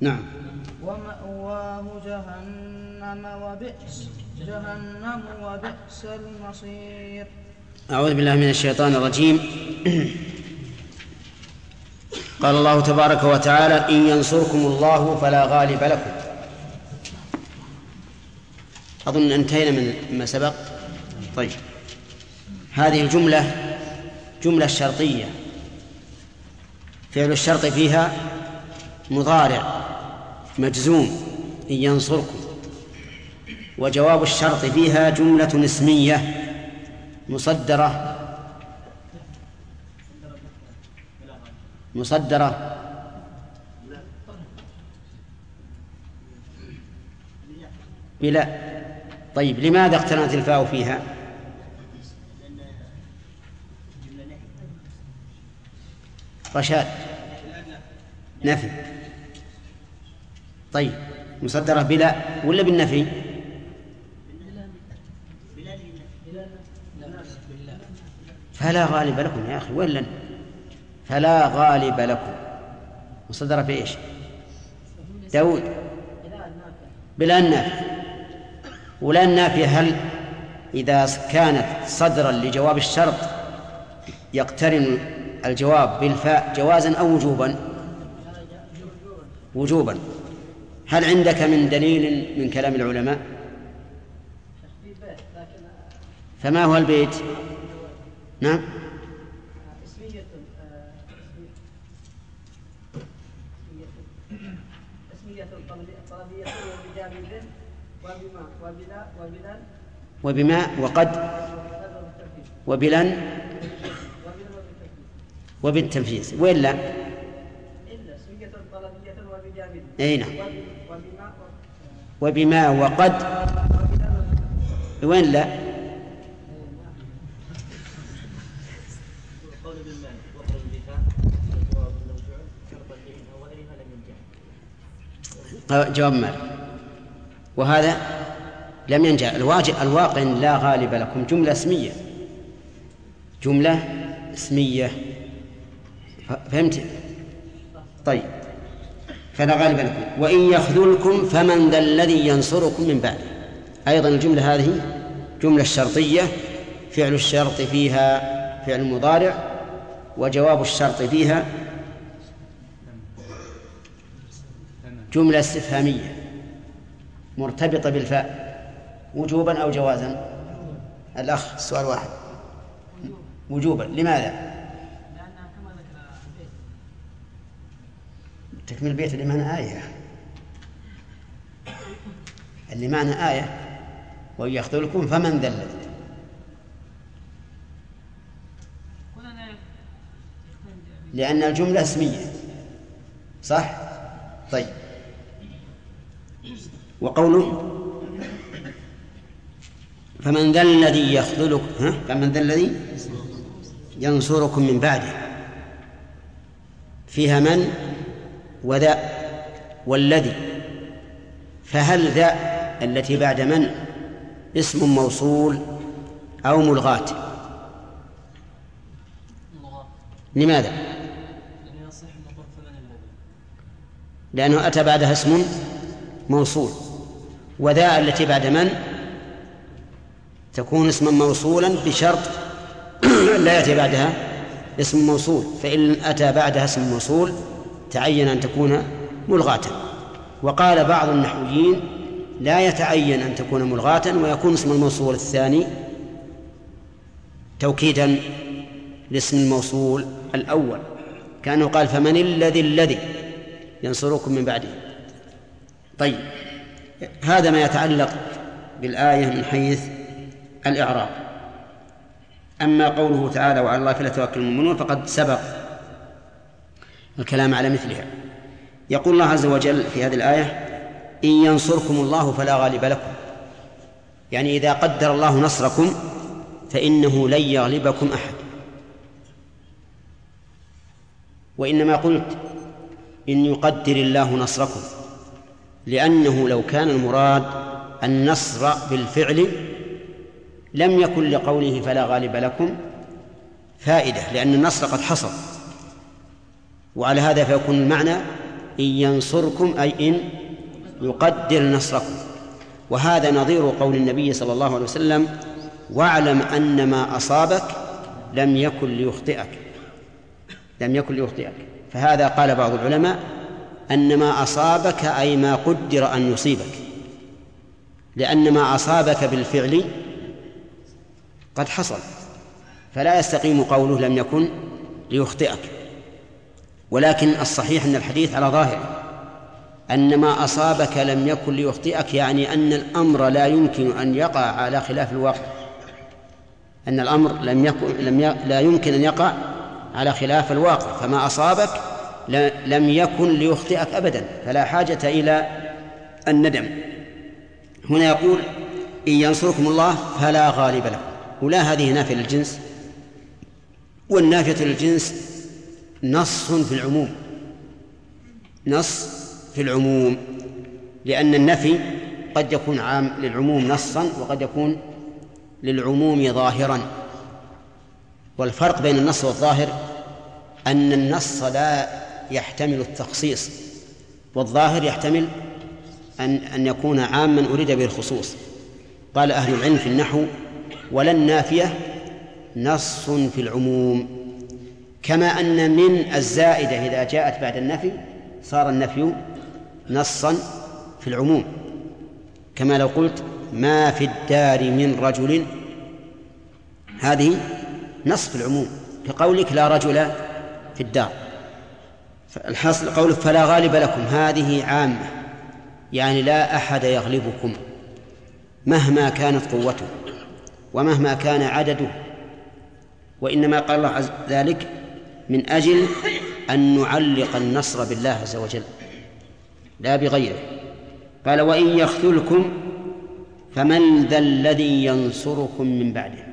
نعم. ومأواه جهنم وبئس جهنم وبئس المصير. أعوذ بالله من الشيطان الرجيم. قال الله تبارك وتعالى إن ينصركم الله فلا غالب لكم. أظن انتهينا من ما سبق. طيب. هذه الجملة جملة شرطية. فعل الشرط فيها مضارع. مجزوم إن ينصركم. وجواب الشرط فيها جملة اسمية مصدرة مصدرة. بلا. طيب لماذا اقترنت الفاء فيها؟ رشاد. نفي. طيب مصدرة بلا ولا بالنفي؟ فلا غالب لكم يا أخي وين لن؟ فلا غالب لكم. مصدرة بإيش؟ داود. بلا النافية ولا النافية هل إذا كانت صدرا لجواب الشرط يقترن الجواب بالفاء جوازا أو وجوبا؟ وجوبا. هل عندك من دليل من كلام العلماء؟ فما هو البيت؟ نعم. وبما وقد وبلن وبالتنفيذ. وين لا إلا اسمية طلبية وبجانب أي نعم. وبما وقد وين لا؟ جواب مالك وهذا لم ينجح الواجب الواقع لا غالب لكم. جملة اسمية. جملة اسمية. فهمت؟ طيب. فلا غالب لكم. وإن يخذلكم فمن ذا الذي ينصركم من بعده. أيضا الجملة هذه جملة شرطية. فعل الشرط فيها فعل مضارع وجواب الشرط فيها جملة استفهامية مرتبطة بالفاء. وجوبا أو جوازا؟ الأخ. السؤال واحد. وجوبا. لماذا؟ تكمل البيت اللي معنى آية. اللي معنى آية وإن يخذلكم فمن ذا الذي. لأن الجملة اسمية. صح؟ طيب. وقوله فمن ذا الذي يخذلك ها؟ فمن ذا الذي ينصركم من بعده. فيها من؟ وذا والذي فهل ذا التي بعد من؟ اسم موصول أو ملغاة؟ لماذا؟ لأنه أتى بعدها اسم موصول. وذا التي بعد من؟ تكون اسما موصولا بشرط *clears throat* لا يأتي بعدها اسم موصول فإن أتى بعدها اسم موصول تعين أن تكون ملغاة. وقال بعض النحويين لا يتعين أن تكون ملغاة ويكون اسم الموصول الثاني توكيدا لاسم الموصول الأول. كأنه قال فمن الذي الذي ينصركم من بعده. طيب هذا ما يتعلق بالآية من حيث الإعراب. أما قوله تعالى وعلى الله فليتوكل المؤمنون فقد سبق الكلام على مثلها. يقول الله عز وجل في هذه الآية إن ينصركم الله فلا غالب لكم. يعني إذا قدر الله نصركم فإنه لن يغلبكم أحد. وإنما قلت إن يقدر الله نصركم لأنه لو كان المراد النصر بالفعل لم يكن لقوله فلا غالب لكم فائدة لأن النصر قد حصل. وعلى هذا فيكون المعنى إن ينصركم أي إن يقدر نصركم. وهذا نظير قول النبي صلى الله عليه وسلم واعلم أن ما أصابك لم يكن ليخطئك. لم يكن ليخطئك. فهذا قال بعض العلماء أن ما أصابك أي ما قدر أن يصيبك. لأن ما أصابك بالفعل قد حصل. فلا يستقيم قوله لم يكن ليخطئك. ولكن الصحيح أن الحديث على ظاهره أن ما أصابك لم يكن ليخطئك يعني أن الأمر لا يمكن أن يقع على خلاف الواقع. أن الأمر لم يكن لم ي... لا يمكن أن يقع على خلاف الواقع. فما أصابك لم يكن ليخطئك أبدا. فلا حاجة إلى الندم. هنا يقول إن ينصركم الله فلا غالب لكم ولا هذه نافية للجنس. والنافية للجنس نص في العموم. نص في العموم لأن النفي قد يكون عام للعموم نصا وقد يكون للعموم ظاهرا. والفرق بين النص والظاهر أن النص لا يحتمل التخصيص والظاهر يحتمل أن أن يكون عاما أريد به الخصوص. قال أهل العلم في النحو ولا النافية نص في العموم. كما أن من الزائدة إذا جاءت بعد النفي صار النفي نصا في العموم. كما لو قلت ما في الدار من رجل هذه نص في العموم. كقولك لا رجل في الدار. الحاصل قولك فلا غالب لكم هذه عامة. يعني لا أحد يغلبكم مهما كانت قوته ومهما كان عدده. وإنما قال الله عز ذلك من أجل أن نعلق النصر بالله عز وجل. لا بغيره. قال وإن يخذلكم فمن ذا الذي ينصركم من بعده.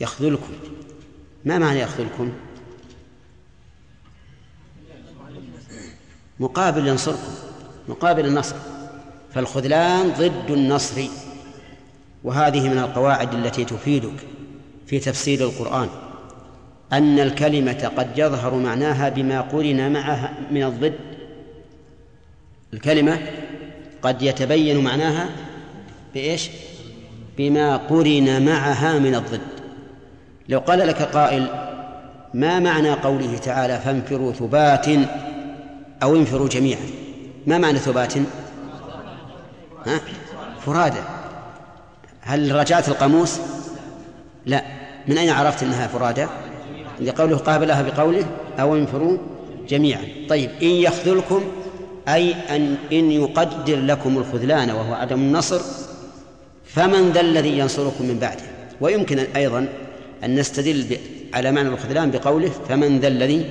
يخذلكم. ما معنى يخذلكم؟ مقابل ينصركم مقابل النصر. فالخذلان ضد النصر وهذه من القواعد التي تفيدك في تفسير القرآن. أن الكلمة قد يظهر معناها بما قرن معها من الضد. الكلمة قد يتبين معناها بإيش؟ بما قرن معها من الضد. لو قال لك قائل ما معنى قوله تعالى فانفروا ثبات أو انفروا جميعا؟ ما معنى ثبات؟ ها؟ فرادى. هل رجعت القاموس؟ لا. من أين عرفت أنها فرادى؟ لقوله قابلها بقوله أو انفروا جميعا. طيب إن يخذلكم أي أن إن يقدر لكم الخذلان وهو عدم النصر فمن ذا الذي ينصركم من بعده؟ ويمكن أيضا أن نستدل على معنى الخذلان بقوله فمن ذا الذي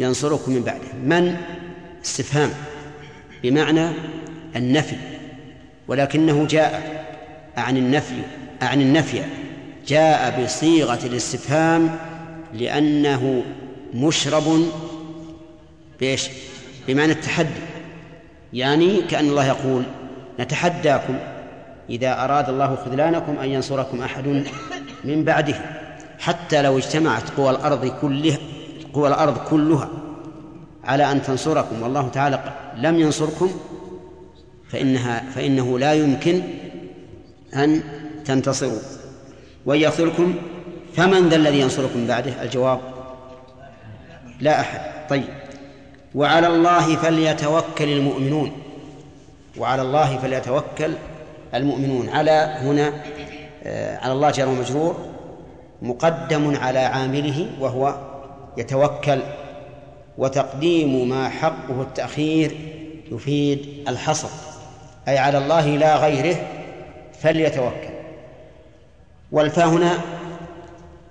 ينصركم من بعده. من؟ استفهام بمعنى النفي. ولكنه جاء عن النفي عن النفي جاء بصيغة الاستفهام لأنه مشرب بإيش؟ بمعنى التحدي يعني كأن الله يقول نتحداكم إذا أراد الله خذلانكم أن ينصركم أحد من بعده حتى لو اجتمعت قوى الأرض كلها قوى الأرض كلها على أن تنصركم والله تعالى لم ينصركم فإنها فإنه لا يمكن أن تنتصروا يخذلكم فمن ذا الذي ينصركم بعده؟ الجواب لا أحد. طيب. وعلى الله فليتوكل المؤمنون. وعلى الله فليتوكل المؤمنون. على هنا آه، على الله جار ومجرور مقدم على عامله وهو يتوكل. وتقديم ما حقه التأخير يفيد الحصر. أي على الله لا غيره فليتوكل. والفاء هنا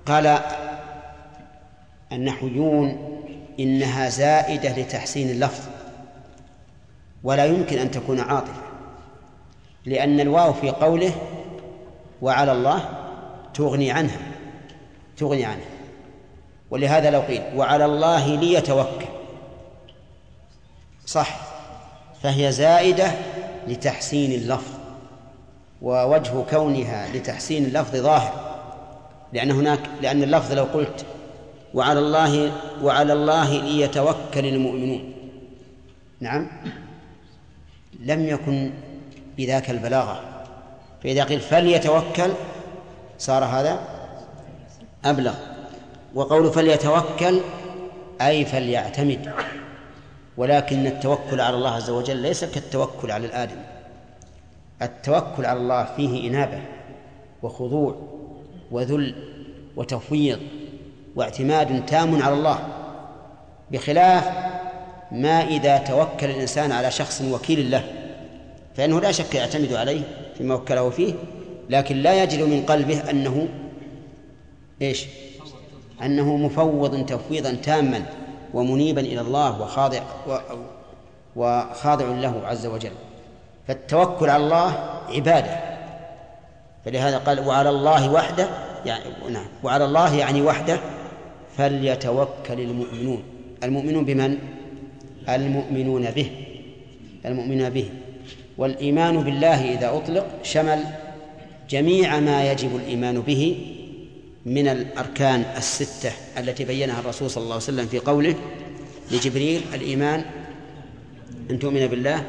قال النحويون إنها زائدة لتحسين اللفظ ولا يمكن أن تكون عاطفة لأن الواو في قوله وعلى الله تغني عنها تغني عنها. ولهذا لو قيل وعلى الله ليتوكل صح فهي زائدة لتحسين اللفظ ووجه كونها لتحسين اللفظ ظاهر. لأن هناك لأن اللفظ لو قلت وعلى الله وعلى الله ليتوكل المؤمنون. نعم. لم يكن بذاك البلاغة. فإذا قيل فليتوكل صار هذا أبلغ. وقول فليتوكل أي فليعتمد. ولكن التوكل على الله عز وجل ليس كالتوكل على الآدم. التوكل على الله فيه إنابة وخضوع. وذل وتفويض واعتماد تام على الله بخلاف ما إذا توكل الإنسان على شخص وكيل له فإنه لا شك يعتمد عليه فيما وكله فيه لكن لا يجد من قلبه أنه إيش؟ أنه مفوض تفويضا تاما ومنيبا إلى الله وخاضع وخاضع له عز وجل. فالتوكل على الله عبادة. فلهذا قال وعلى الله وحده يعني نعم وعلى الله يعني وحده فليتوكل المؤمنون المؤمنون بمن؟ المؤمنون به المؤمنون به والإيمان بالله إذا أطلق شمل جميع ما يجب الإيمان به من الأركان الستة التي بينها الرسول صلى الله عليه وسلم في قوله لجبريل الإيمان أن تؤمن بالله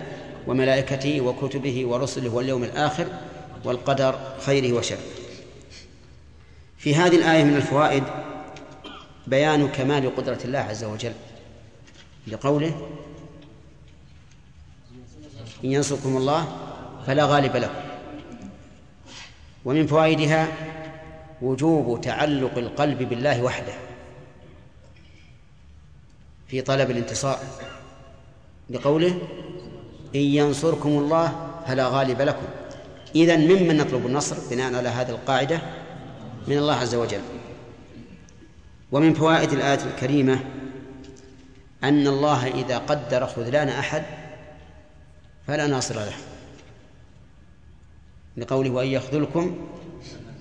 وملائكته وكتبه ورسله واليوم الآخر والقدر خيره وشره. في هذه الآية من الفوائد بيان كمال قدرة الله عز وجل لقوله إن ينصركم الله فلا غالب لكم ومن فوائدها وجوب تعلق القلب بالله وحده في طلب الانتصار لقوله إن ينصركم الله فلا غالب لكم. إذا ممن نطلب النصر بناء على هذه القاعدة من الله عز وجل. ومن فوائد الآية الكريمة أن الله إذا قدر خذلان أحد فلا ناصر له. لقوله وإن يخذلكم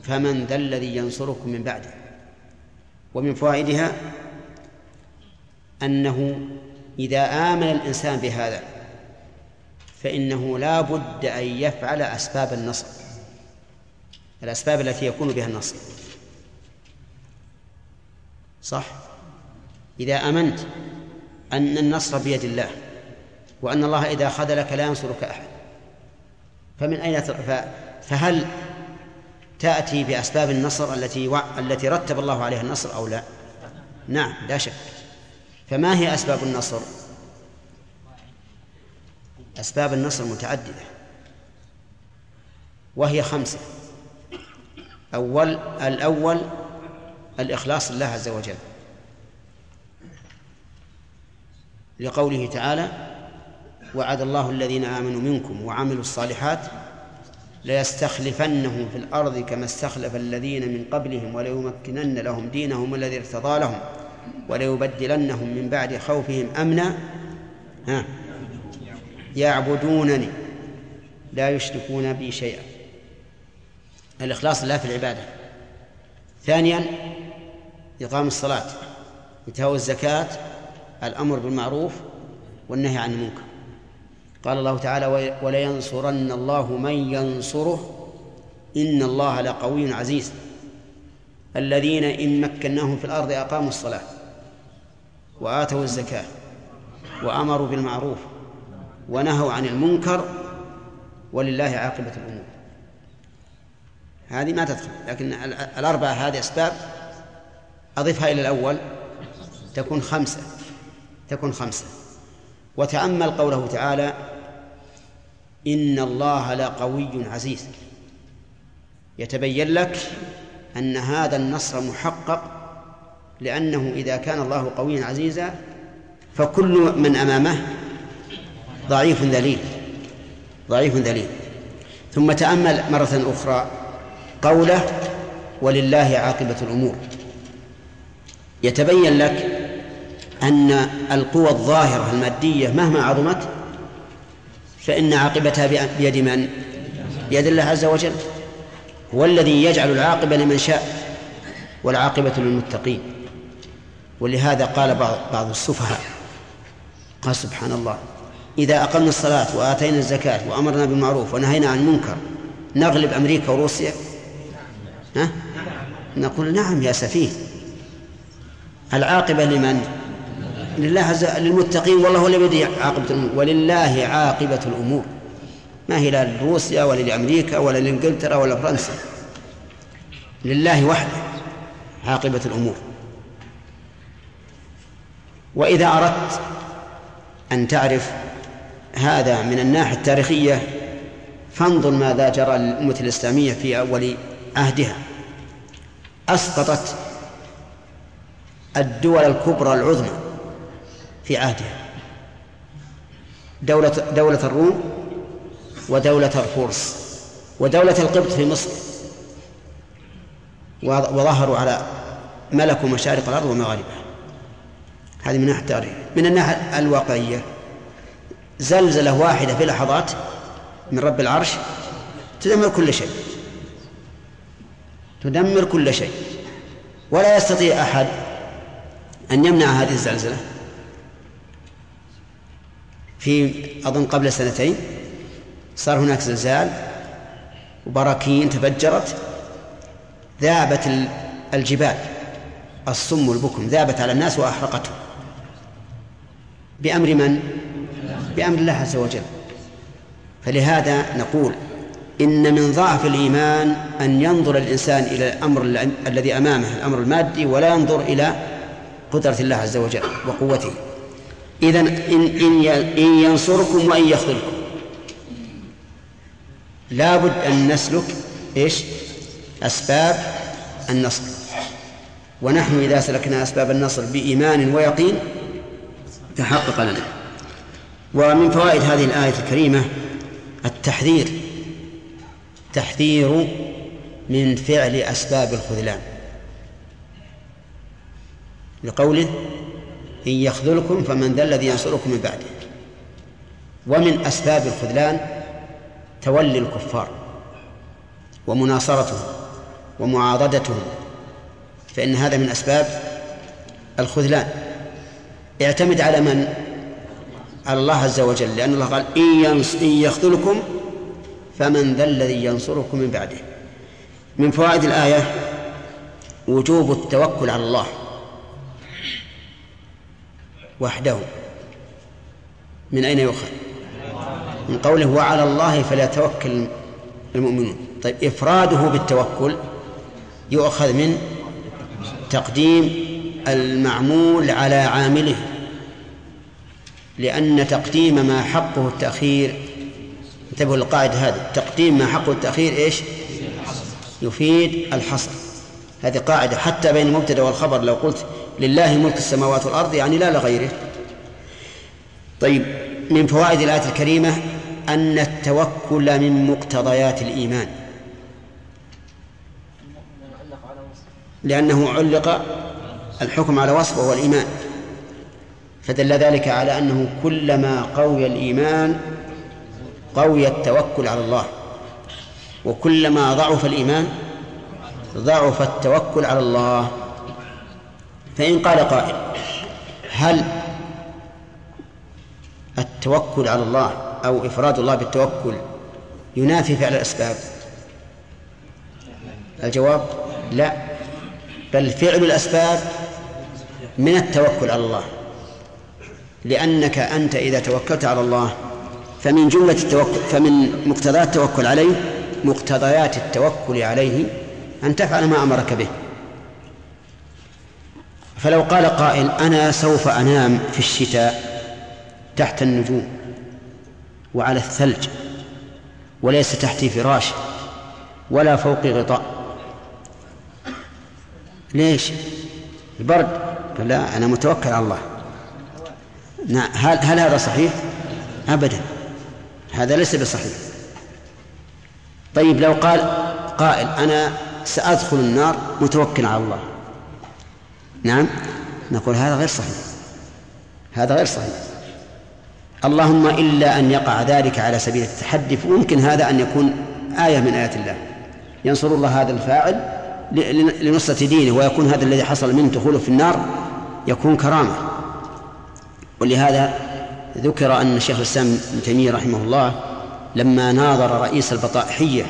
فمن ذا الذي ينصركم من بعده. ومن فوائدها أنه إذا آمن الإنسان بهذا فإنه لا بد أن يفعل أسباب النصر الأسباب التي يكون بها النصر صح إذا أمنت أن النصر بيد الله وأن الله إذا خذلك لا ينصرك أحد فمن أين فهل تأتي بأسباب النصر التي و... التي رتب الله عليها النصر أو لا؟ نعم لا شك فما هي أسباب النصر؟ أسباب النصر متعددة. وهي خمسة. أول الأول الإخلاص لله عز وجل. لقوله تعالى وعد الله الذين آمنوا منكم وعملوا الصالحات ليستخلفنهم في الأرض كما استخلف الذين من قبلهم وليمكنن لهم دينهم الذي ارتضى لهم وليبدلنهم من بعد خوفهم أمنا. ها؟ يعبدونني. لا يشركون بي شيئا. الإخلاص لله في العبادة. ثانيا إقام الصلاة. إيتاء الزكاة الأمر بالمعروف والنهي عن المنكر. قال الله تعالى ولينصرن الله من ينصره. إن الله لقوي عزيز. الذين إن مكناهم في الأرض أقاموا الصلاة وآتوا الزكاة وأمروا بالمعروف ونهوا عن المنكر ولله عاقبة الأمور. هذه ما تدخل لكن الأربعة هذه أسباب أضفها إلى الأول تكون خمسة تكون خمسة. وتأمل قوله تعالى إن الله لقوي عزيز. يتبين لك أن هذا النصر محقق لأنه إذا كان الله قويا عزيزا فكل من أمامه ضعيف ذليل ضعيف ذليل. ثم تأمل مرة أخرى قوله ولله عاقبة الأمور. يتبين لك أن القوى الظاهرة المادية مهما عظمت فإن عاقبتها بيد من؟ بيد الله عز وجل. هو الذي يجعل العاقبة لمن شاء والعاقبة للمتقين. ولهذا قال بعض السفهاء قال سبحان الله. إذا أقمنا الصلاة وآتينا الزكاة وأمرنا بالمعروف ونهينا عن المنكر نغلب أمريكا وروسيا؟ ها؟ نقول نعم يا سفيه. العاقبة لمن؟ لله عز للمتقين والله هو الذي عاقبة الأمور ولله عاقبة الأمور. ما هي لا لروسيا ولا لأمريكا ولا لإنجلترا ولا فرنسا. لله وحده عاقبة الأمور. وإذا أردت أن تعرف هذا من الناحية التاريخية فانظر ماذا جرى للأمة الإسلامية في أول عهدها. أسقطت الدول الكبرى العظمى في عهدها. دولة دولة الروم ودولة الفرس ودولة القبط في مصر. وظهروا على ملكوا مشارق الأرض ومغاربها. هذه من ناحية التاريخ من الناحية الواقعية زلزلة واحدة في لحظات من رب العرش تدمر كل شيء. تدمر كل شيء. ولا يستطيع أحد أن يمنع هذه الزلزلة. في أظن قبل سنتين صار هناك زلزال وبراكين تفجرت ذابت الجبال. الصم والبكم ذابت على الناس وأحرقتهم. بأمر من؟ بأمر الله عز وجل. فلهذا نقول إن من ضعف الإيمان أن ينظر الإنسان إلى الأمر الذي أمامه الأمر المادي ولا ينظر إلى قدرة الله عز وجل وقوته. إذا إن, إن, إن ينصركم وإن يخذلكم. لابد أن نسلك إيش؟ أسباب النصر. ونحن إذا سلكنا أسباب النصر بإيمان ويقين تحقق لنا. ومن فوائد هذه الآية الكريمة التحذير تحذير من فعل أسباب الخذلان. لقوله إن يخذلكم فمن ذا الذي ينصركم من بعده. ومن أسباب الخذلان تولي الكفار ومناصرتهم ومعاضدتهم فإن هذا من أسباب الخذلان. اعتمد على من؟ على الله عز وجل لأن الله قال إن يخذلكم فمن ذا الذي ينصركم من بعده. من فوائد الآية وجوب التوكل على الله وحده. من أين يؤخذ؟ من قوله وعلى الله فليتوكل المؤمنون. طيب إفراده بالتوكل يؤخذ من تقديم المعمول على عامله. لأن تقديم ما حقه التأخير انتبهوا للقاعدة هذه تقديم ما حقه التأخير إيش؟ يفيد الحصر. هذه قاعدة حتى بين المبتدأ والخبر لو قلت لله ملك السماوات والأرض يعني لا لغيره. طيب من فوائد الآية الكريمة أن التوكل من مقتضيات الإيمان. لأنه علق الحكم على وصف وهو الإيمان. فدل ذلك على أنه كلما قوي الإيمان قوي التوكل على الله. وكلما ضعف الإيمان ضعف التوكل على الله. فإن قال قائل هل التوكل على الله أو إفراد الله بالتوكل ينافي فعل الأسباب؟ الجواب لا بل فعل الأسباب من التوكل على الله. لأنك أنت إذا توكلت على الله فمن جملة التوكل فمن مقتضيات التوكل عليه مقتضيات التوكل عليه أن تفعل ما أمرك به. فلو قال قائل أنا سوف أنام في الشتاء تحت النجوم وعلى الثلج وليس تحتي فراش ولا فوقي غطاء. ليش؟ البرد. لا أنا متوكل على الله. نعم هل, هل هذا صحيح؟ أبدا. هذا ليس بصحيح. طيب لو قال قائل أنا سأدخل النار متوكل على الله. نعم نقول هذا غير صحيح. هذا غير صحيح. اللهم إلا أن يقع ذلك على سبيل التحدي فممكن هذا أن يكون آية من آيات الله. ينصر الله هذا الفاعل لنصرة دينه ويكون هذا الذي حصل منه دخوله في النار يكون كرامة. ولهذا ذكر أن شيخ الإسلام ابن تيمية رحمه الله لما ناظر رئيس البطائحية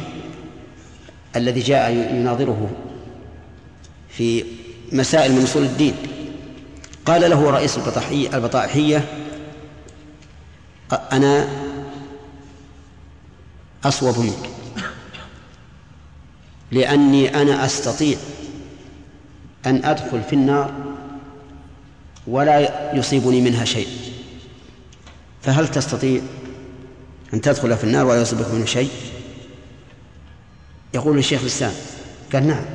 الذي جاء يناظره في مسائل من أصول الدين قال له رئيس البطائحية, البطائحية أنا أصوب منك لأني أنا أستطيع أن أدخل في النار ولا يصيبني منها شيء. فهل تستطيع أن تدخل في النار ولا يصيبك منه شيء؟ يقول الشيخ الإسلام قال نعم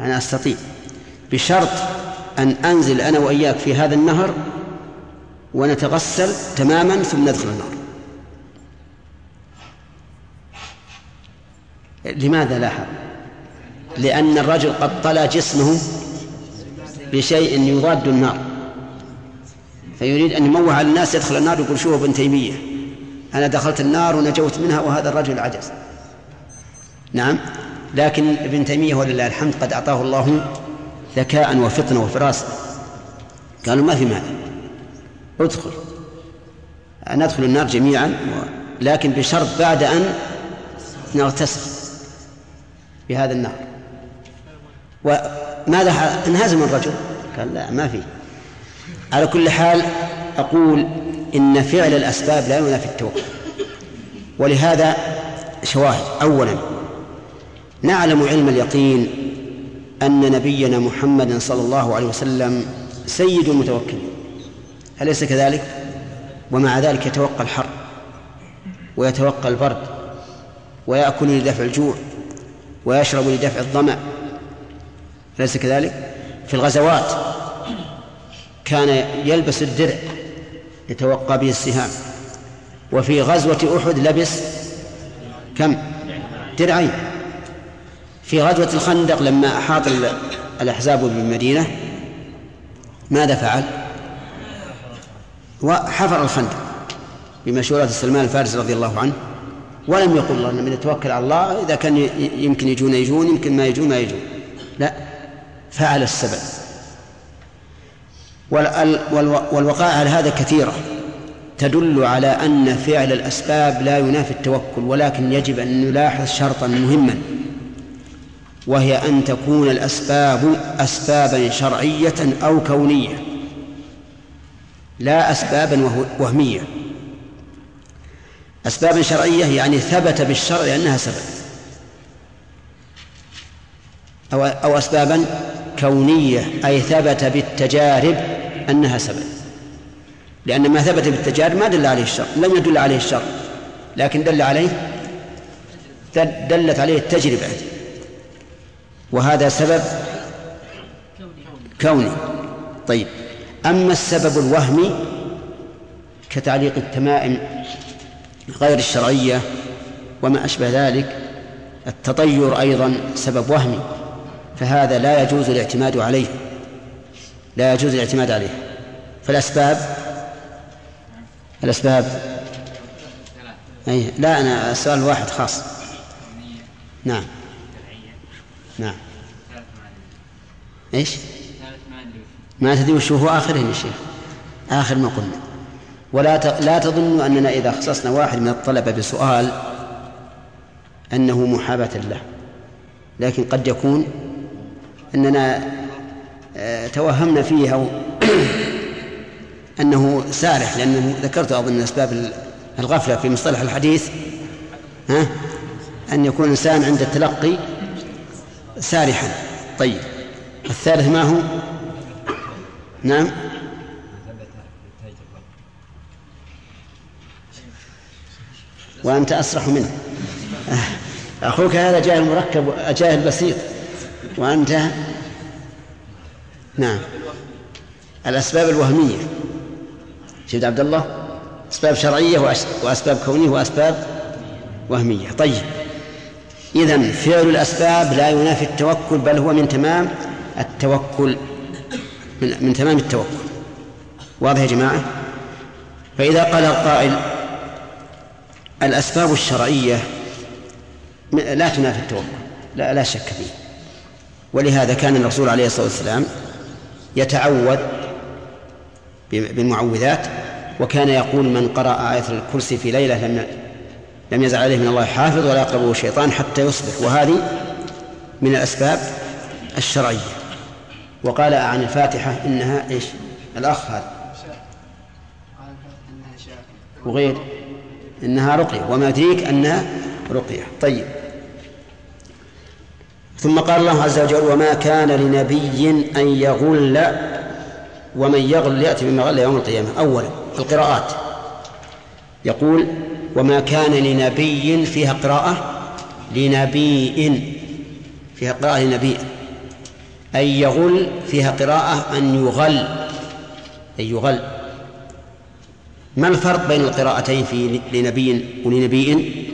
أنا أستطيع. بشرط أن أنزل أنا وإياك في هذا النهر ونتغسل تماما ثم ندخل النار. لماذا لاحظ لأن الرجل قد طلى جسمه بشيء يضاد النار. فيريد أن يموه على الناس يدخل النار يقول شوفوا ابن تيمية؟ أنا دخلت النار ونجوت منها وهذا الرجل عجز. نعم. لكن ابن تيمية ولله الحمد قد أعطاه الله ذكاء وفطنة وفراسة قالوا ما في مانع. ادخل. ندخل النار جميعا لكن بشرط بعد أن نغتسل بهذا النار. وماذا انهزم الرجل؟ قال لا ما في. على كل حال أقول إن فعل الأسباب لا ينافي التوكل ولهذا شواهد أولا نعلم علم اليقين أن نبينا محمد صلى الله عليه وسلم سيد المتوكلين أليس كذلك؟ ومع ذلك يتوقى الحر ويتوقى البرد ويأكل لدفع الجوع ويشرب لدفع الظمأ أليس كذلك؟ في الغزوات كان يلبس الدرع يتوقى به السهام. وفي غزوة أحد لبس كم؟ درعين. في غزوة الخندق لما أحاط الأحزاب بالمدينة ماذا فعل؟ وحفر الخندق بمشورة سلمان الفارسي رضي الله عنه. ولم يقل الله من يتوكل على الله إذا كان يمكن يجون يجون يمكن ما يجون ما يجون. لا فعل السبب. والوقائع على هذا كثيرة. تدل على أن فعل الأسباب لا ينافي التوكل ولكن يجب أن نلاحظ شرطا مهما وهي أن تكون الأسباب أسبابا شرعية أو كونية لا أسبابا وهمية. أسبابا شرعية يعني ثبت بالشرع أنها سبب أو أو أسبابا كونية أي ثبت بالتجارب أنها سبب. لأن ما ثبت بالتجارب ما دل عليه الشرع لم يدل عليه الشرع لكن دل عليه دلت عليه التجربة. وهذا سبب كوني. طيب أما السبب الوهمي كتعليق التمائم غير الشرعية وما أشبه ذلك التطير أيضا سبب وهمي فهذا لا يجوز الاعتماد عليه. لا يجوز الاعتماد عليه. فالأسباب؟ الأسباب؟ أي لا أنا سؤال واحد خاص. نعم. نعم. إيش؟ ما تدري وش هو آخره يا شيخ. آخر ما قلنا. ولا لا تظنوا أننا إذا خصصنا واحد من الطلبة بسؤال أنه محاباة له. لكن قد يكون أننا توهمنا فيه أو *clears throat* أنه سارح لأنه ذكرت أظن أسباب الغفلة في مصطلح الحديث ها؟ أن يكون الإنسان عند التلقي سارحا. طيب الثالث ما هو؟ نعم. وأنت أسرح منه. أخوك هذا جاهل مركب جاهل بسيط. وأنت نعم. الأسباب الوهمية. شفت عبد الله أسباب شرعية وأسباب كونية وأسباب وهمية. طيب. إذا فعل الأسباب لا ينافي التوكل بل هو من تمام التوكل من, من تمام التوكل. واضح يا جماعة؟ فإذا قال القائل الأسباب الشرعية لا تنافي التوكل لا لا شك فيه. ولهذا كان الرسول عليه الصلاة والسلام يتعوذ بالمعوذات وكان يقول من قرأ آية الكرسي في ليلة لم لم يزل عليه من الله حافظ ولا يقربه شيطان حتى يصبح. وهذه من الأسباب الشرعية. وقال عن الفاتحة إنها إيش؟ الأخ هذا. وغير إنها رقية. وما يدريك أنها رقية. طيب. ثم قال الله عز وجل وما كان لنبي أن يغل ومن يغل يأتي بما غل يوم القيامة. أولا القراءات. يقول وما كان لنبي فيها قراءة لنبي فيها قراءة لنبي. أن يغل فيها قراءة أن يغل أن يغل. ما الفرق بين القراءتين في لنبي ولنبي؟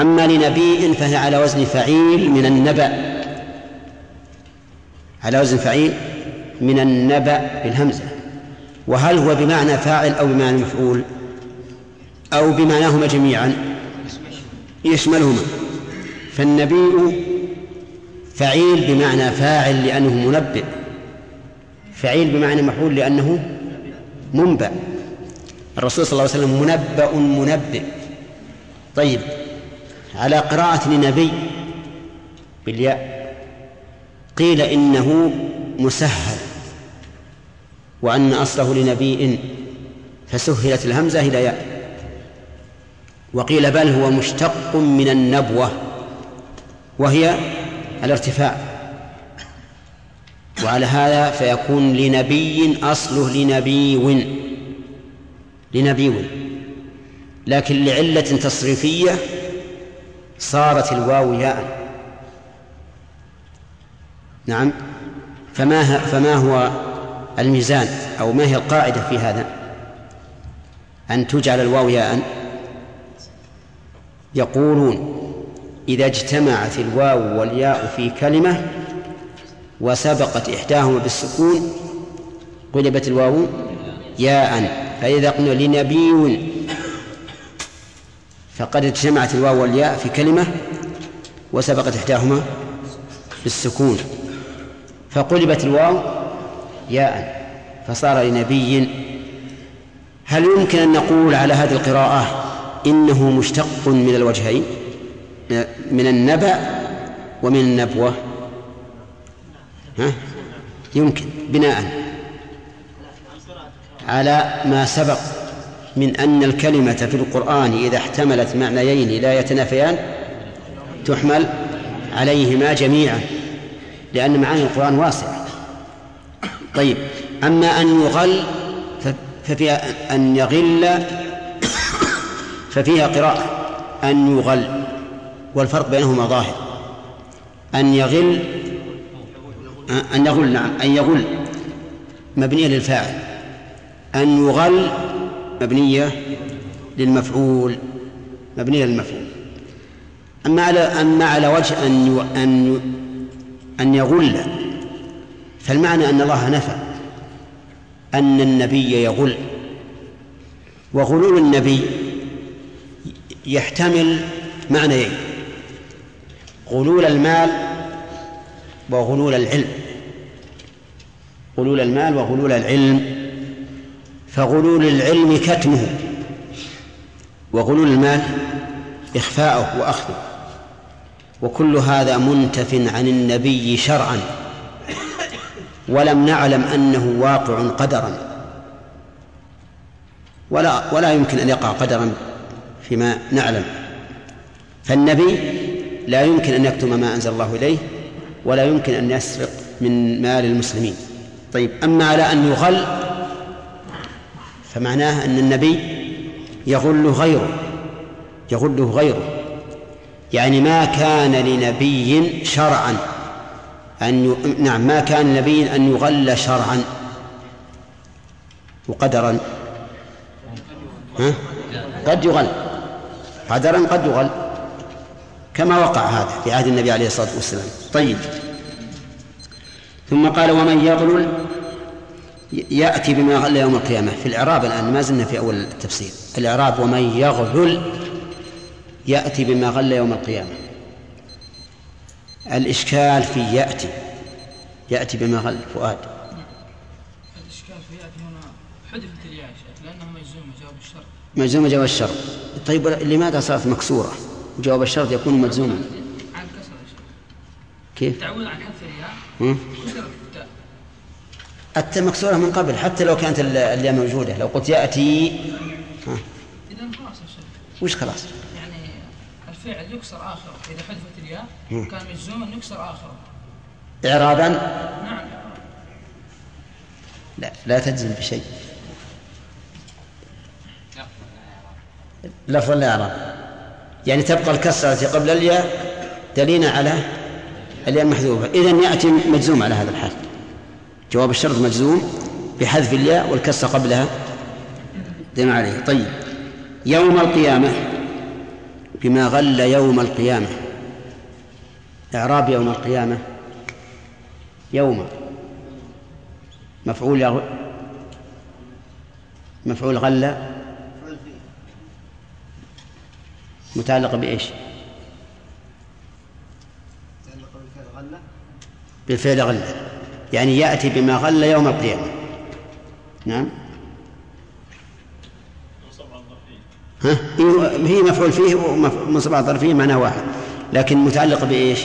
أما لنبي فهي على وزن فعيل من النبأ. على وزن فعيل من النبأ بالهمزة. وهل هو بمعنى فاعل أو بمعنى مفعول؟ أو بمعناهما جميعا؟ يشملهما. فالنبي فعيل بمعنى فاعل لأنه منبئ. فعيل بمعنى مفعول لأنه منبأ. الرسول صلى الله عليه وسلم منبأ منبئ. طيب على قراءة لنبي بالياء. قيل إنه مسهل وأن أصله لنبي فسهلت الهمزة إلى ياء. وقيل بل هو مشتق من النبوة وهي الارتفاع. وعلى هذا فيكون لنبي أصله لنبي لنبي لكن لعلة تصريفية صارت الواو ياء. نعم. فما فما هو الميزان أو ما هي القاعدة في هذا؟ أن تجعل الواو ياء. يقولون إذا اجتمعت الواو والياء في كلمة وسبقت إحداهما بالسكون قلبت الواو ياء. فإذا قلنا لنبي فقد اجتمعت الواو والياء في كلمة وسبقت إحداهما بالسكون. فقلبت الواو ياء فصار لنبي. هل يمكن أن نقول على هذه القراءة إنه مشتق من الوجهين من النبأ ومن النبوة؟ ها؟ يمكن بناء على ما سبق. من أن الكلمة في القرآن إذا احتملت معنيين لا يتنافيان تحمل عليهما جميعا لأن معاني القرآن واسعة. طيب أما أن يغل ففيها أن يغل ففيها قراءة. أن يغل والفرق بينهما ظاهر. أن يغل أن يغل نعم أن يغل مبنية للفاعل. أن يغل مبنية للمفعول مبنية للمفعول. أما على أما على وجه أن أن أن يغل فالمعنى أن الله نفى أن النبي يغل. وغلول النبي يحتمل معنيين غلول المال وغلول العلم. غلول المال وغلول العلم فغلول العلم كتمه وغلول المال إخفاؤه وأخذه. وكل هذا منتف عن النبي شرعا ولم نعلم أنه واقع قدرا. ولا ولا يمكن أن يقع قدرا فيما نعلم. فالنبي لا يمكن أن يكتم ما أنزل الله إليه ولا يمكن أن يسرق من مال المسلمين. طيب أما على أن يغل فمعناه أن النبي يغل غيره يغله غيره. يعني ما كان لنبي شرعا أن ي... نعم ما كان لنبي أن يغل شرعا وقدرا. ها؟ قد يغل. قدرا قد يغل. كما وقع هذا في عهد النبي عليه الصلاة والسلام. طيب. ثم قال ومن يغلل يأتي بما غل يوم القيامة. في الإعراب الآن ما زلنا في أول التفسير الإعراب ومن يغلل يأتي بما غل يوم القيامة. الإشكال في يأتي يأتي بما غل. فؤاد. الإشكال في يأتي هنا حذفت الياء شيخ لانها مجزومه جواب الشرط. مجزومة جواب الشرط. طيب لماذا صارت مكسورة؟ جواب الشرط يكون مجزوما. عن كسر كيف؟ تعود عن حذف الياء؟ كسرت. التاء مكسورة من قبل حتى لو كانت ال- الياء موجودة. لو قلت يأتي ها. إذا خلاص وش خلاص؟ يعني الفعل يكسر آخره. إذا حذفت الياء. كان مجزوما يكسر آخره. إعرابا؟ نعم. لا لا تجزم بشيء. لفظ الإعراب يعني تبقى الكسرة التي قبل الياء دليلا على الياء المحذوفة إذا يأتي مجزوم على هذا الحال. جواب الشرط مجزوم بحذف الياء والكسرة قبلها. دليل عليه. طيب. يوم القيامة. بما غل يوم القيامة. إعراب يوم القيامة. يوم. مفعول يغ... مفعول غل. متعلق بإيش؟ بالفعل غل. يعني يأتي بما غل يوم القيامة. نعم. ها؟ هي مفعول فيه ومنصب على الظرفية معناه واحد. لكن متعلق بإيش؟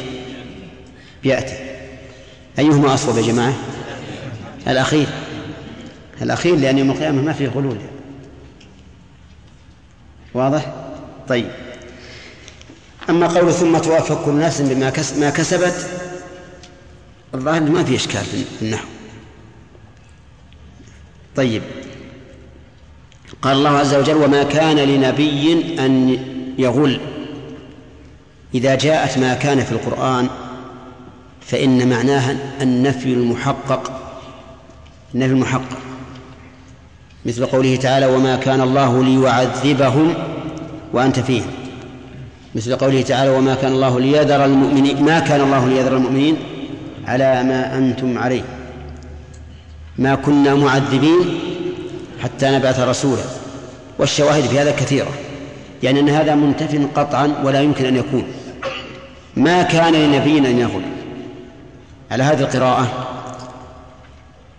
بيأتي. أيهما أصوب يا جماعة؟ الأخير. الأخير لأن يوم القيامة ما فيه غلول. واضح؟ طيب. أما قول ثم توافق كل نفس بما كس ما كسبت الظاهر ما في إشكال في النحو. طيب. قال الله عز وجل وما كان لنبي أن يغل. إذا جاءت ما كان في القرآن فإن معناها النفي المحقق. النفي المحقق. مثل قوله تعالى وما كان الله ليعذبهم وأنت فيهم. مثل قوله تعالى وما كان الله ليذر المؤمنين ما كان الله ليذر المؤمنين؟ على ما أنتم عليه. ما كنا معذبين حتى نبعث رسولا والشواهد في هذا كثيرة يعني أن هذا منتف قطعا ولا يمكن أن يكون. ما كان لنبي أن يغل على هذه القراءة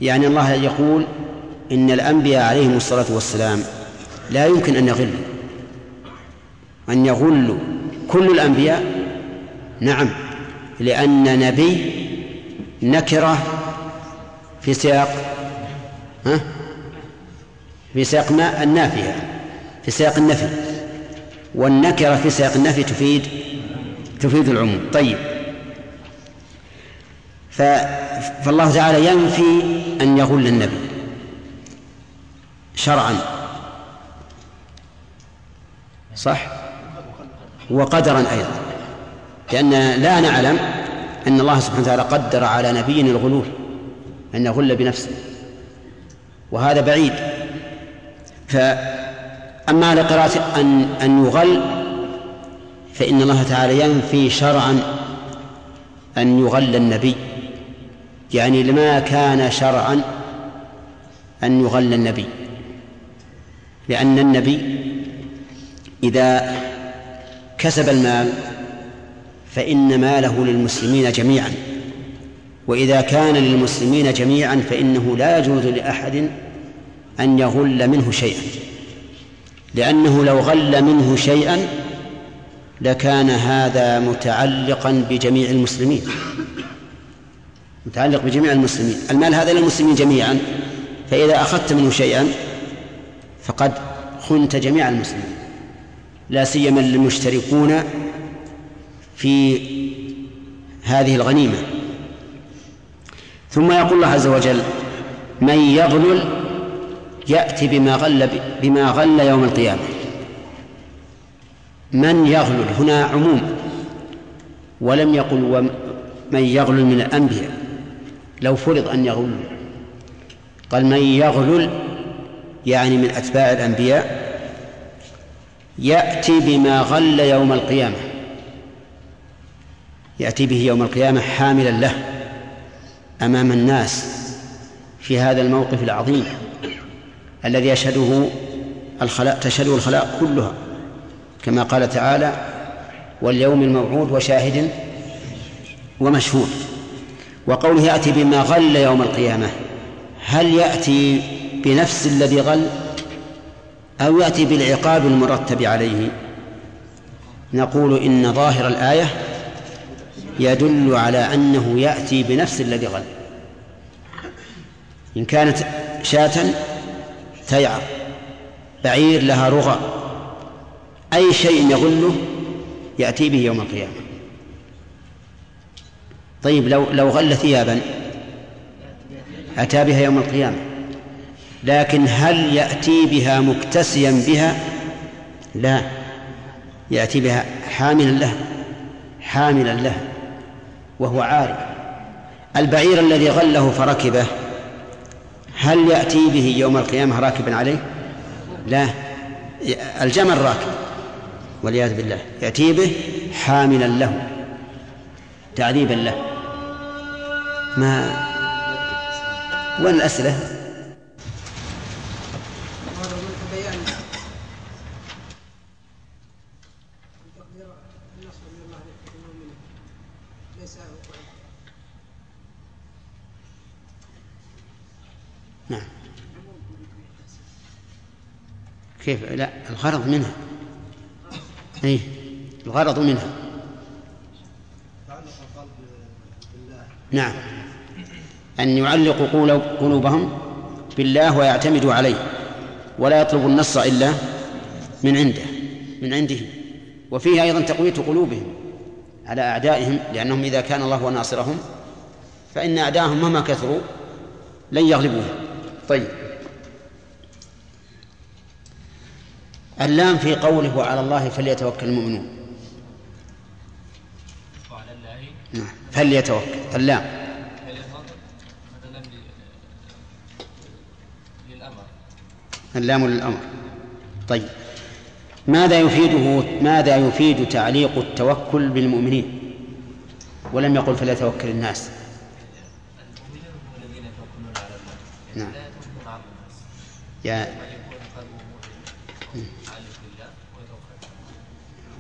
يعني الله يقول إن الأنبياء عليهم الصلاة والسلام لا يمكن أن يغلوا. أن يغلوا كل الأنبياء؟ نعم لأن نبي نكرة في سياق ها؟ في سياق ما النافية في سياق النفي. والنكرة في سياق النفي تفيد تفيد العموم. طيب. فالله تعالى ينفي أن يغل النبي شرعا. صح؟ وقدرا أيضا. لأن لا نعلم أن الله سبحانه وتعالى قدر على نبي الغلول أن يغل بنفسه وهذا بعيد. فأما على قراءة أن أن يغل فإن الله تعالى ينفي شرعا أن يغل النبي. يعني لما كان شرعا أن يغل النبي. لأن النبي إذا كسب المال فإن ماله للمسلمين جميعا. وإذا كان للمسلمين جميعا فإنه لا يجوز لأحد أن يغل منه شيئا. لأنه لو غل منه شيئا لكان هذا متعلقا بجميع المسلمين. متعلق بجميع المسلمين. المال هذا للمسلمين جميعا. فإذا أخذت منه شيئا فقد خنت جميع المسلمين. لا سيما المشتركون في هذه الغنيمة. ثم يقول الله عز وجل من يغلل يأتي بما غل بما غل يوم القيامة. من يغلل؟ هنا عموم. ولم يقل ومن يغلل من الأنبياء. لو فرض أن يغلل. قال من يغلل يعني من أتباع الأنبياء يأتي بما غل يوم القيامة. يأتي به يوم القيامة حاملا له أمام الناس في هذا الموقف العظيم الذي يشهده الخلاء تشهده الخلاء كلها. كما قال تعالى واليوم الموعود وشاهد ومشهود وقوله يأتي بما غل يوم القيامة هل يأتي بنفس الذي غل؟ أو يأتي بالعقاب المرتب عليه? نقول إن ظاهر الآية يدل على أنه يأتي بنفس الذي غل. إن كانت شاة تيعر بعير لها رغى أي شيء يغله يأتي به يوم القيامة. طيب لو لو غل ثيابا أتى بها يوم القيامة. لكن هل يأتي بها مكتسيا بها؟ لا يأتي بها حاملا له حاملا له وهو عاري البعير الذي غله فركبه هل يأتي به يوم القيامة راكبا عليه؟ لا. الجمل راكب والعياذ بالله يأتي به حاملا له تعذيبا له. ما وين الأسئلة؟ كيف؟ لا الغرض منها. اي الغرض منها. نعم. أن يعلقوا قلوبهم بالله ويعتمدوا عليه ولا يطلبوا النص إلا من عنده من عنده وفيه أيضا تقوية قلوبهم على أعدائهم لأنهم إذا كان الله هو ناصرهم فإن أعداءهم مهما كثروا لن يغلبوهم. طيب. اللام في قوله وعلى الله فليتوكل المؤمنون. نعم فليتوكل اللام. اللام للأمر. طيب. ماذا يفيده ماذا يفيد تعليق التوكل بالمؤمنين؟ ولم يقل فليتوكل الناس. نعم. يا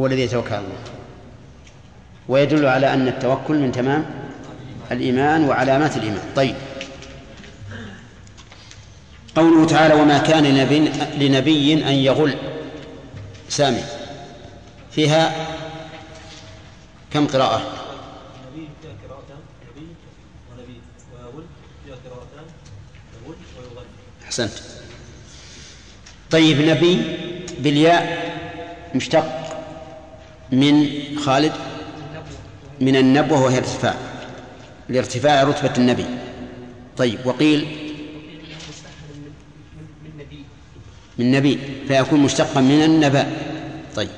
هو الذي يتوكل على الله. ويدل على أن التوكل من تمام الإيمان وعلامات الإيمان. طيب. قوله تعالى وما كان لنبي, أن يغل سامي. فيها كم قراءة؟ أحسنت. طيب نبي بالياء مشتق. من خالد من النبوة وهي الارتفاع لارتفاع رتبة النبي. طيب وقيل من نبي فيكون مشتقا من النبأ. طيب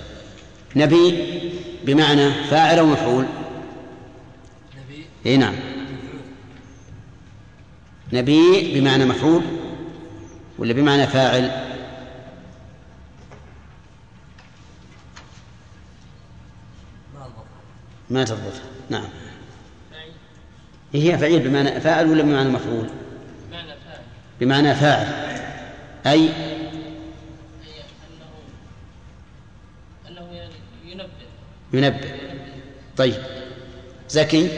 نبي بمعنى فاعل أو مفعول؟ إي نعم. نبي بمعنى مفعول ولا بمعنى فاعل؟ ما تضبط نعم. هي فعيل بمعنى فاعل ولا بمعنى مفعول؟ بمعنى فاعل. أي؟ ينبه. طيب. زكي؟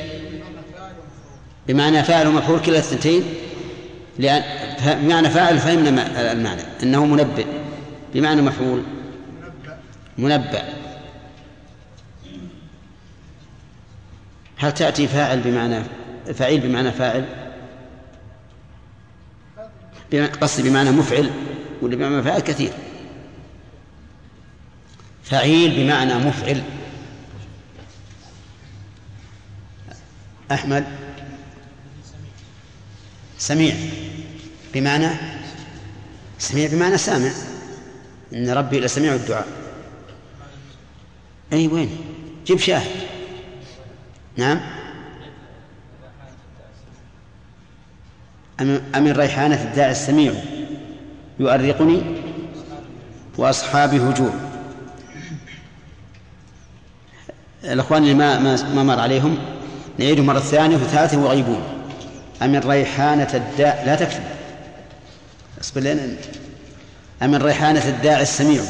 بمعنى فاعل ومفعول كلا الثنتين؟ لأن بمعنى فاعل فهمنا المعنى. أنه منبئ بمعنى مفعول؟ منبأ هل تأتي فاعل بمعنى فعيل بمعنى فاعل؟ قصدي بمعنى مفعل ولا بمعنى فاعل كثير. فعيل بمعنى مفعل. أحمد. سميع. بمعنى سميع بمعنى سامع. إن ربي لسميع الدعاء. أي وين؟ جيب شاهد. نعم. أمن ريحانة الداعي السميع يؤرقني وأصحابي هجور الأخوان اللي ما ما مر عليهم نعيده مرة ثانية وثالثة ويغيبون أمن ريحانة الداء لا تكتب أصبر لنا أمن ريحانة الداعي السميع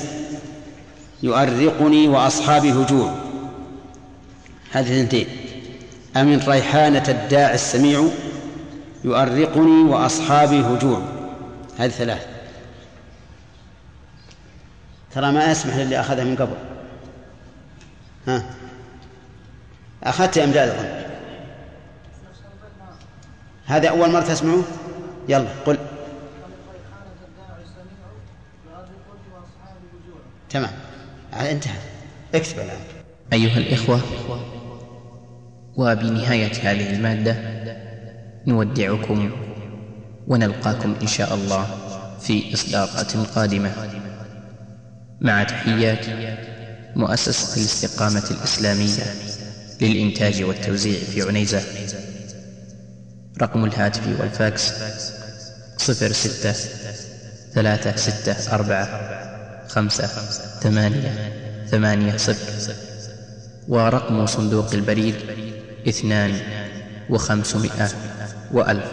يؤرقني وأصحابي هجوع هذه اثنتين. أمن ريحانة الداعي السميع يؤرقني وأصحابي هجوع. هذه ثلاث. ترى ما يسمح للي أخذها من قبل. ها؟ أخذت إمداد أظن؟ هذا أول مرة تسمعه؟ يلا قل. تمام. انتهى. اكتب الآن. أيها الإخوة وبنهاية هذه المادة نودعكم ونلقاكم إن شاء الله في إصدارات قادمة. مع تحيات مؤسسة الاستقامة الإسلامية للإنتاج والتوزيع في عنيزة. رقم الهاتف والفاكس صفر ستة ثلاثة ستة أربعة خمسة ثمانية ثمانية صفر. ورقم صندوق البريد اثنان وخمسمائة وألف.